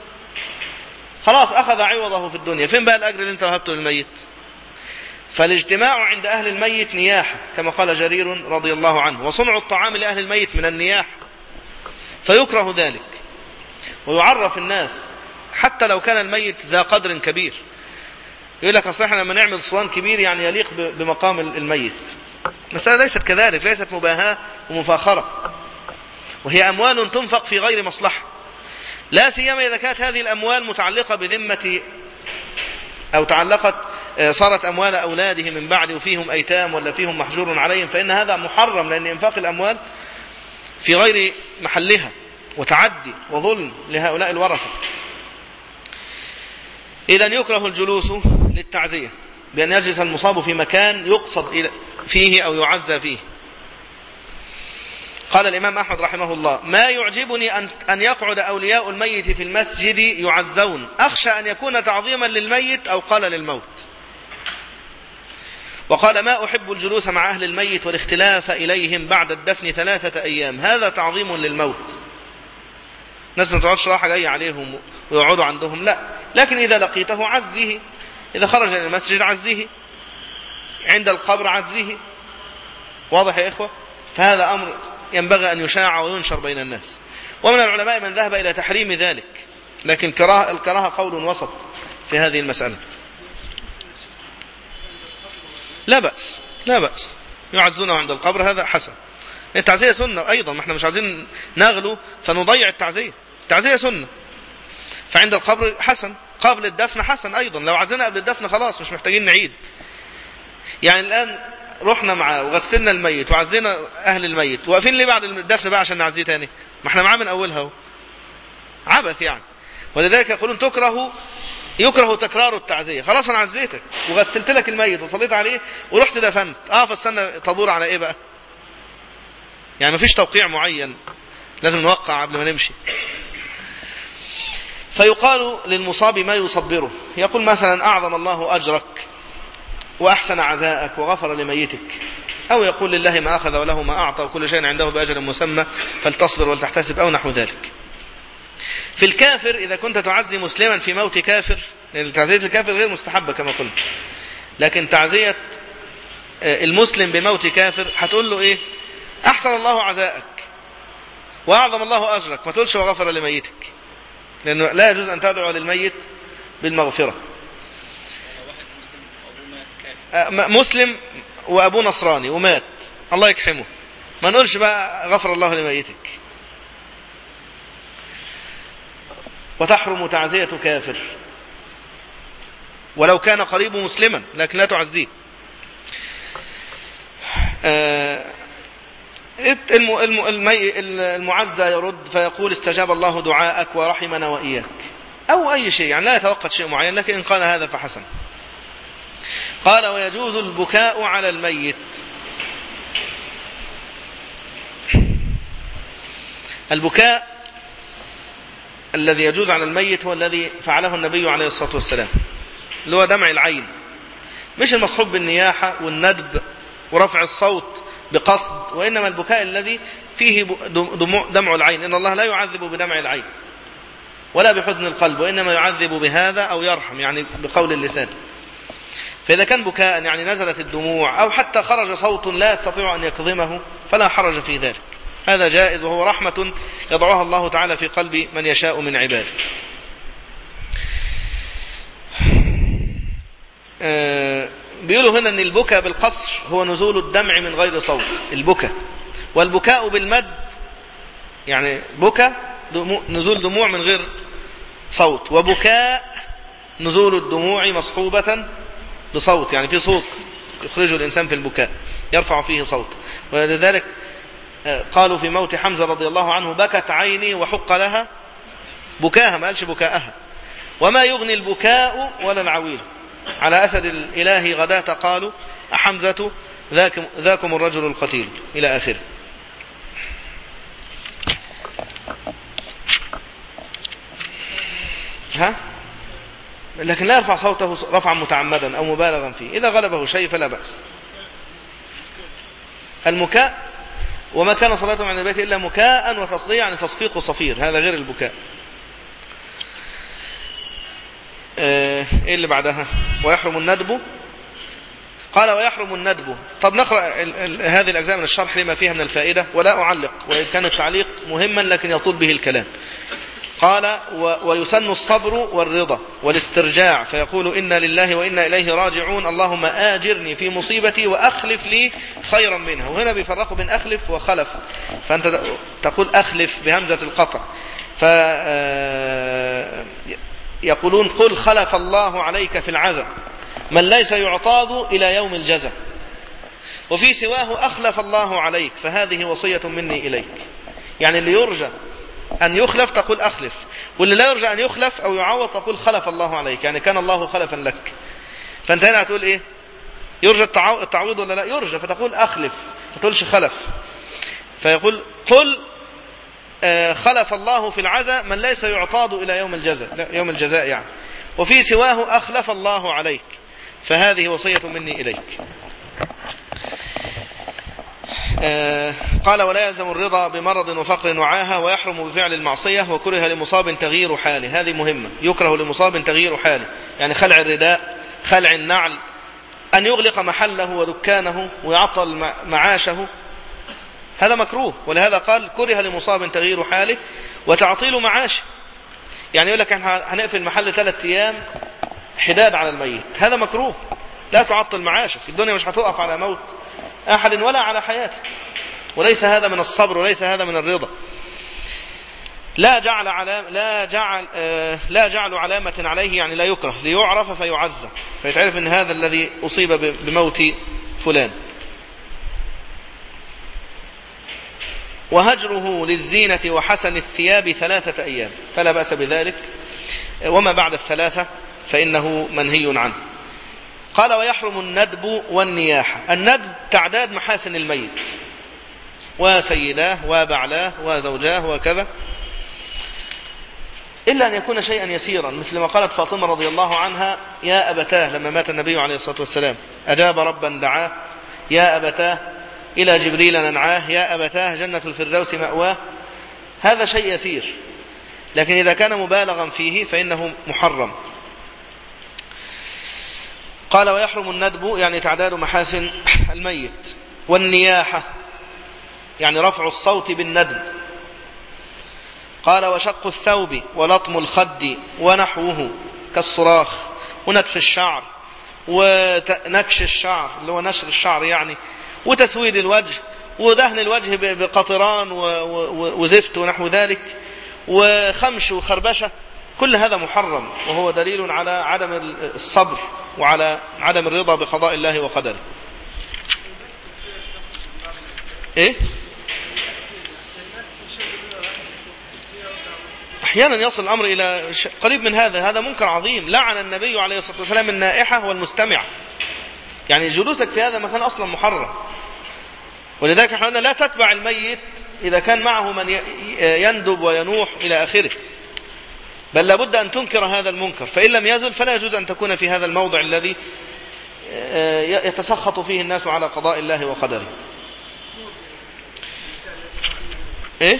خلاص أخذ عوضه في الدنيا. فين بقى الأجر اللي أنت وهبته للميت؟ فالاجتماع عند أهل الميت نياحة كما قال جرير رضي الله عنه وصنع الطعام لأهل الميت من النياح فيكره ذلك ويعرف الناس حتى لو كان الميت ذا قدر كبير. يقول لك أصلا إحنا لما نعمل صوان كبير يعني يليق بمقام الميت. مسألة ليست كذلك ليست مباهاة ومفاخرة. وهي أموال تنفق في غير مصلحة. لا سيما إذا كانت هذه الأموال متعلقة بذمة أو تعلقت صارت أموال أولاده من بعد وفيهم أيتام ولا فيهم محجور عليهم فإن هذا محرم لأن إنفاق الأموال في غير محلها وتعدي وظلم لهؤلاء الورثة. إذا يكره الجلوس للتعزية بأن يجلس المصاب في مكان يقصد فيه أو يعزى فيه. قال الإمام أحمد رحمه الله ما يعجبني أن, أن يقعد أولياء الميت في المسجد يعزون. أخشى أن يكون تعظيما للميت أو قال للموت وقال ما أحب الجلوس مع أهل الميت والاختلاف إليهم بعد الدفن ثلاثة أيام. هذا تعظيم للموت. ناس ما تقعدش راحة جاية عليهم ويقعدوا عندهم. لا. لكن إذا لقيته عزه. إذا خرج إلى المسجد عزه. عند القبر عزه. واضح يا إخوة؟ فهذا أمر ينبغي أن يشاع وينشر بين الناس. ومن العلماء من ذهب إلى تحريم ذلك. لكن الكراهة قول وسط في هذه المسألة. لا بأس لا بأس. يعزونه عند القبر هذا حسن. التعزية سنة أيضا ما إحنا مش عايزين نغلو فنضيع التعزية. التعزية سنة. فعند القبر حسن قبل الدفن حسن أيضا. لو عزنا قبل الدفن خلاص مش محتاجين نعيد. يعني الآن رحنا معاه وغسلنا الميت وعزينا أهل الميت. واقفين ليه بعد الدفن بقى عشان نعزيه تاني؟ ما إحنا معاه من أولها عبث يعني. ولذلك يقولون تكره يكره تكرار التعزية. خلاص أنا عزيتك. وغسلت لك الميت وصليت عليه ورحت دفنت. آه فاستنى طابور على إيه بقى؟ يعني مفيش توقيع معين. لازم نوقع قبل ما نمشي. فيقال للمصاب ما يصبره. يقول مثلا أعظم الله أجرك وأحسن عزاءك وغفر لميتك. أو يقول لله ما أخذ وله ما أعطى وكل شيء عنده بأجل مسمى فلتصبر ولتحتسب أو نحو ذلك. في الكافر إذا كنت تعزي مسلما في موت كافر لأن تعزية الكافر غير مستحبة كما قلت. لكن تعزية المسلم بموت كافر هتقول له إيه؟ أحسن الله عزاءك وأعظم الله أجرك. ما تقولش وغفر لميتك. لأنه لا يجوز أن تدعو للميت بالمغفرة. مسلم وأبوه نصراني ومات. الله يكحمه ما نقولش بقى غفر الله لميتك. وتحرم تعزية كافر. ولو كان قريب مسلما لكن لا تعزيه. المعزى يرد فيقول استجاب الله دعاءك ورحمنا وإياك. أو أي شيء يعني لا يتوقت شيء معين لكن إن قال هذا فحسن. قال ويجوز البكاء على الميت. البكاء الذي يجوز على الميت هو الذي فعله النبي عليه الصلاة والسلام اللي هو دمع العين. مش المصحوب بالنياحة والندب ورفع الصوت بقصد وإنما البكاء الذي فيه دمع العين. إن الله لا يعذب بدمع العين ولا بحزن القلب وإنما يعذب بهذا أو يرحم يعني بقول اللسان. فإذا كان بكاء يعني نزلت الدموع أو حتى خرج صوت لا يستطيع أن يكظمه فلا حرج في ذلك. هذا جائز وهو رحمة يضعها الله تعالى في قلب من يشاء من عباده. آه بيقولوا هنا إن البكاء بالقصر هو نزول الدمع من غير صوت البكاء. والبكاء بالمد يعني دموع نزول دموع من غير صوت وبكاء نزول الدموع مصحوبة بصوت يعني في صوت يخرجه الإنسان في البكاء يرفع فيه صوت. ولذلك قالوا في موت حمزة رضي الله عنه بكت عيني وحق لها بكاها ما قالش بكاءها. وما يغني البكاء ولا العويل. على أسد الإله غداة قالوا أحمزة ذاكم, ذاكم الرجل القتيل إلى آخره. ها؟ لكن لا يرفع صوته رفعا متعمدا أو مبالغا فيه. إذا غلبه شيء فلا بأس. المكاء وما كان صلاته عند البيت إلا مكاء وتصديع يعني تصفيق صفير هذا غير البكاء. آه، إيه اللي بعدها؟ ويحرم الندب؟ قال ويحرم الندب. طب نقرأ هذه الأجزاء من الشرح لما فيها من الفائدة ولا أعلق وإن كان التعليق مهما لكن يطول به الكلام. قال ويسن الصبر والرضا والاسترجاع فيقول إنا لله وإنا إليه راجعون اللهم آجرني في مصيبتي وأخلف لي خيرا منها وهنا بيفرقوا بين أخلف وخلف. فأنت تقول أخلف بهمزة القطع. ف آه، يقولون قل خلف الله عليك في العزم من ليس يعتاض إلى يوم الجزاء وفي سواه أخلف الله عليك فهذه وصية مني إليك. يعني اللي يرجى أن يخلف تقول أخلف واللي لا يرجى أن يخلف أو يعوض تقول خلف الله عليك يعني كان الله خلفا لك. فأنت هنا هتقول إيه؟ يرجى التعويض ولا لا؟ يرجى فتقول أخلف ما تقولش خلف. فيقول قل آه، خلف الله في العزاء من ليس يعتاض إلى يوم الجزاء يوم الجزاء يعني. وفي سواه أخلف الله عليك فهذه وصية مني إليك. قال ولا يلزم الرضا بمرض وفقر وعاهة ويحرم بفعل المعصية وكره لمصاب تغيير حاله. هذه مهمة. يكره لمصاب تغيير حاله. يعني خلع الرداء خلع النعل أن يغلق محله ودكانه ويعطل معاشه. هذا مكروه. ولهذا قال كره لمصاب تغيير حاله وتعطيل معاشه. يعني يقول لك إحنا هنقفل المحل ثلاث أيام حداد على الميت. هذا مكروه. لا تعطل معاشك الدنيا مش هتقف على موت. أحد ولا على حياته. وليس هذا من الصبر وليس هذا من الرضا. لا جعل علام لا جعل آه لا جعل علامة عليه يعني لا يكره. ليعرف فيعزى فيتعرف إن هذا الذي أصيب بموت فلان. وهجره للزينة وحسن الثياب ثلاثة أيام. فلا بأس بذلك. وما بعد الثلاثة فإنه منهي عنه. قال ويحرم الندب والنياحة. الندب تعداد محاسن الميت. وسيداه وبعلاه وزوجاه وكذا. إلا أن يكون شيئا يسيرا مثل ما قالت فاطمة رضي الله عنها يا أبتاه لما مات النبي عليه الصلاة والسلام. أجاب ربا دعاه يا أبتاه إلى جبريل ننعاه يا أبتاه جنة الفردوس مأواه. هذا شيء يسير. لكن إذا كان مبالغا فيه فإنه محرم. قال ويحرم الندب يعني تعداد محاسن الميت والنياحة يعني رفع الصوت بالندب. قال وشق الثوب ولطم الخد ونحوه كالصراخ ونتف الشعر ونكش الشعر اللي هو نشر الشعر يعني وتسويد الوجه ودهن الوجه بقطران وزفت ونحو ذلك وخمش وخربشة كل هذا محرم وهو دليل على عدم الصبر. وعلى عدم الرضا بقضاء الله وقدره. إيه؟ أحيانا يصل الأمر إلى قريب من هذا هذا منكر عظيم. لعن النبي عليه الصلاة والسلام النائحة والمستمع. يعني جلوسك في هذا مكان أصلا محرم. ولذلك إحنا لا تتبع الميت إذا كان معه من يندب وينوح إلى آخره. بل لابد أن تنكر هذا المنكر فإن لم يزل فلا يجوز أن تكون في هذا الموضع الذي آه، يتسخط فيه الناس على قضاء الله وقدره. إيه؟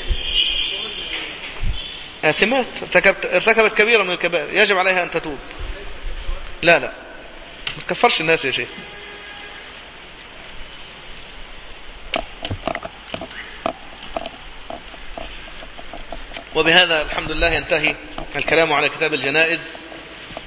آثمات ارتكبت, ارتكبت كبيرة من الكبائر. يجب عليها أن تتوب. لا لا. ما تكفرش الناس يا شيخ. وبهذا الحمد لله ينتهي الكلام على كتاب الجنائز.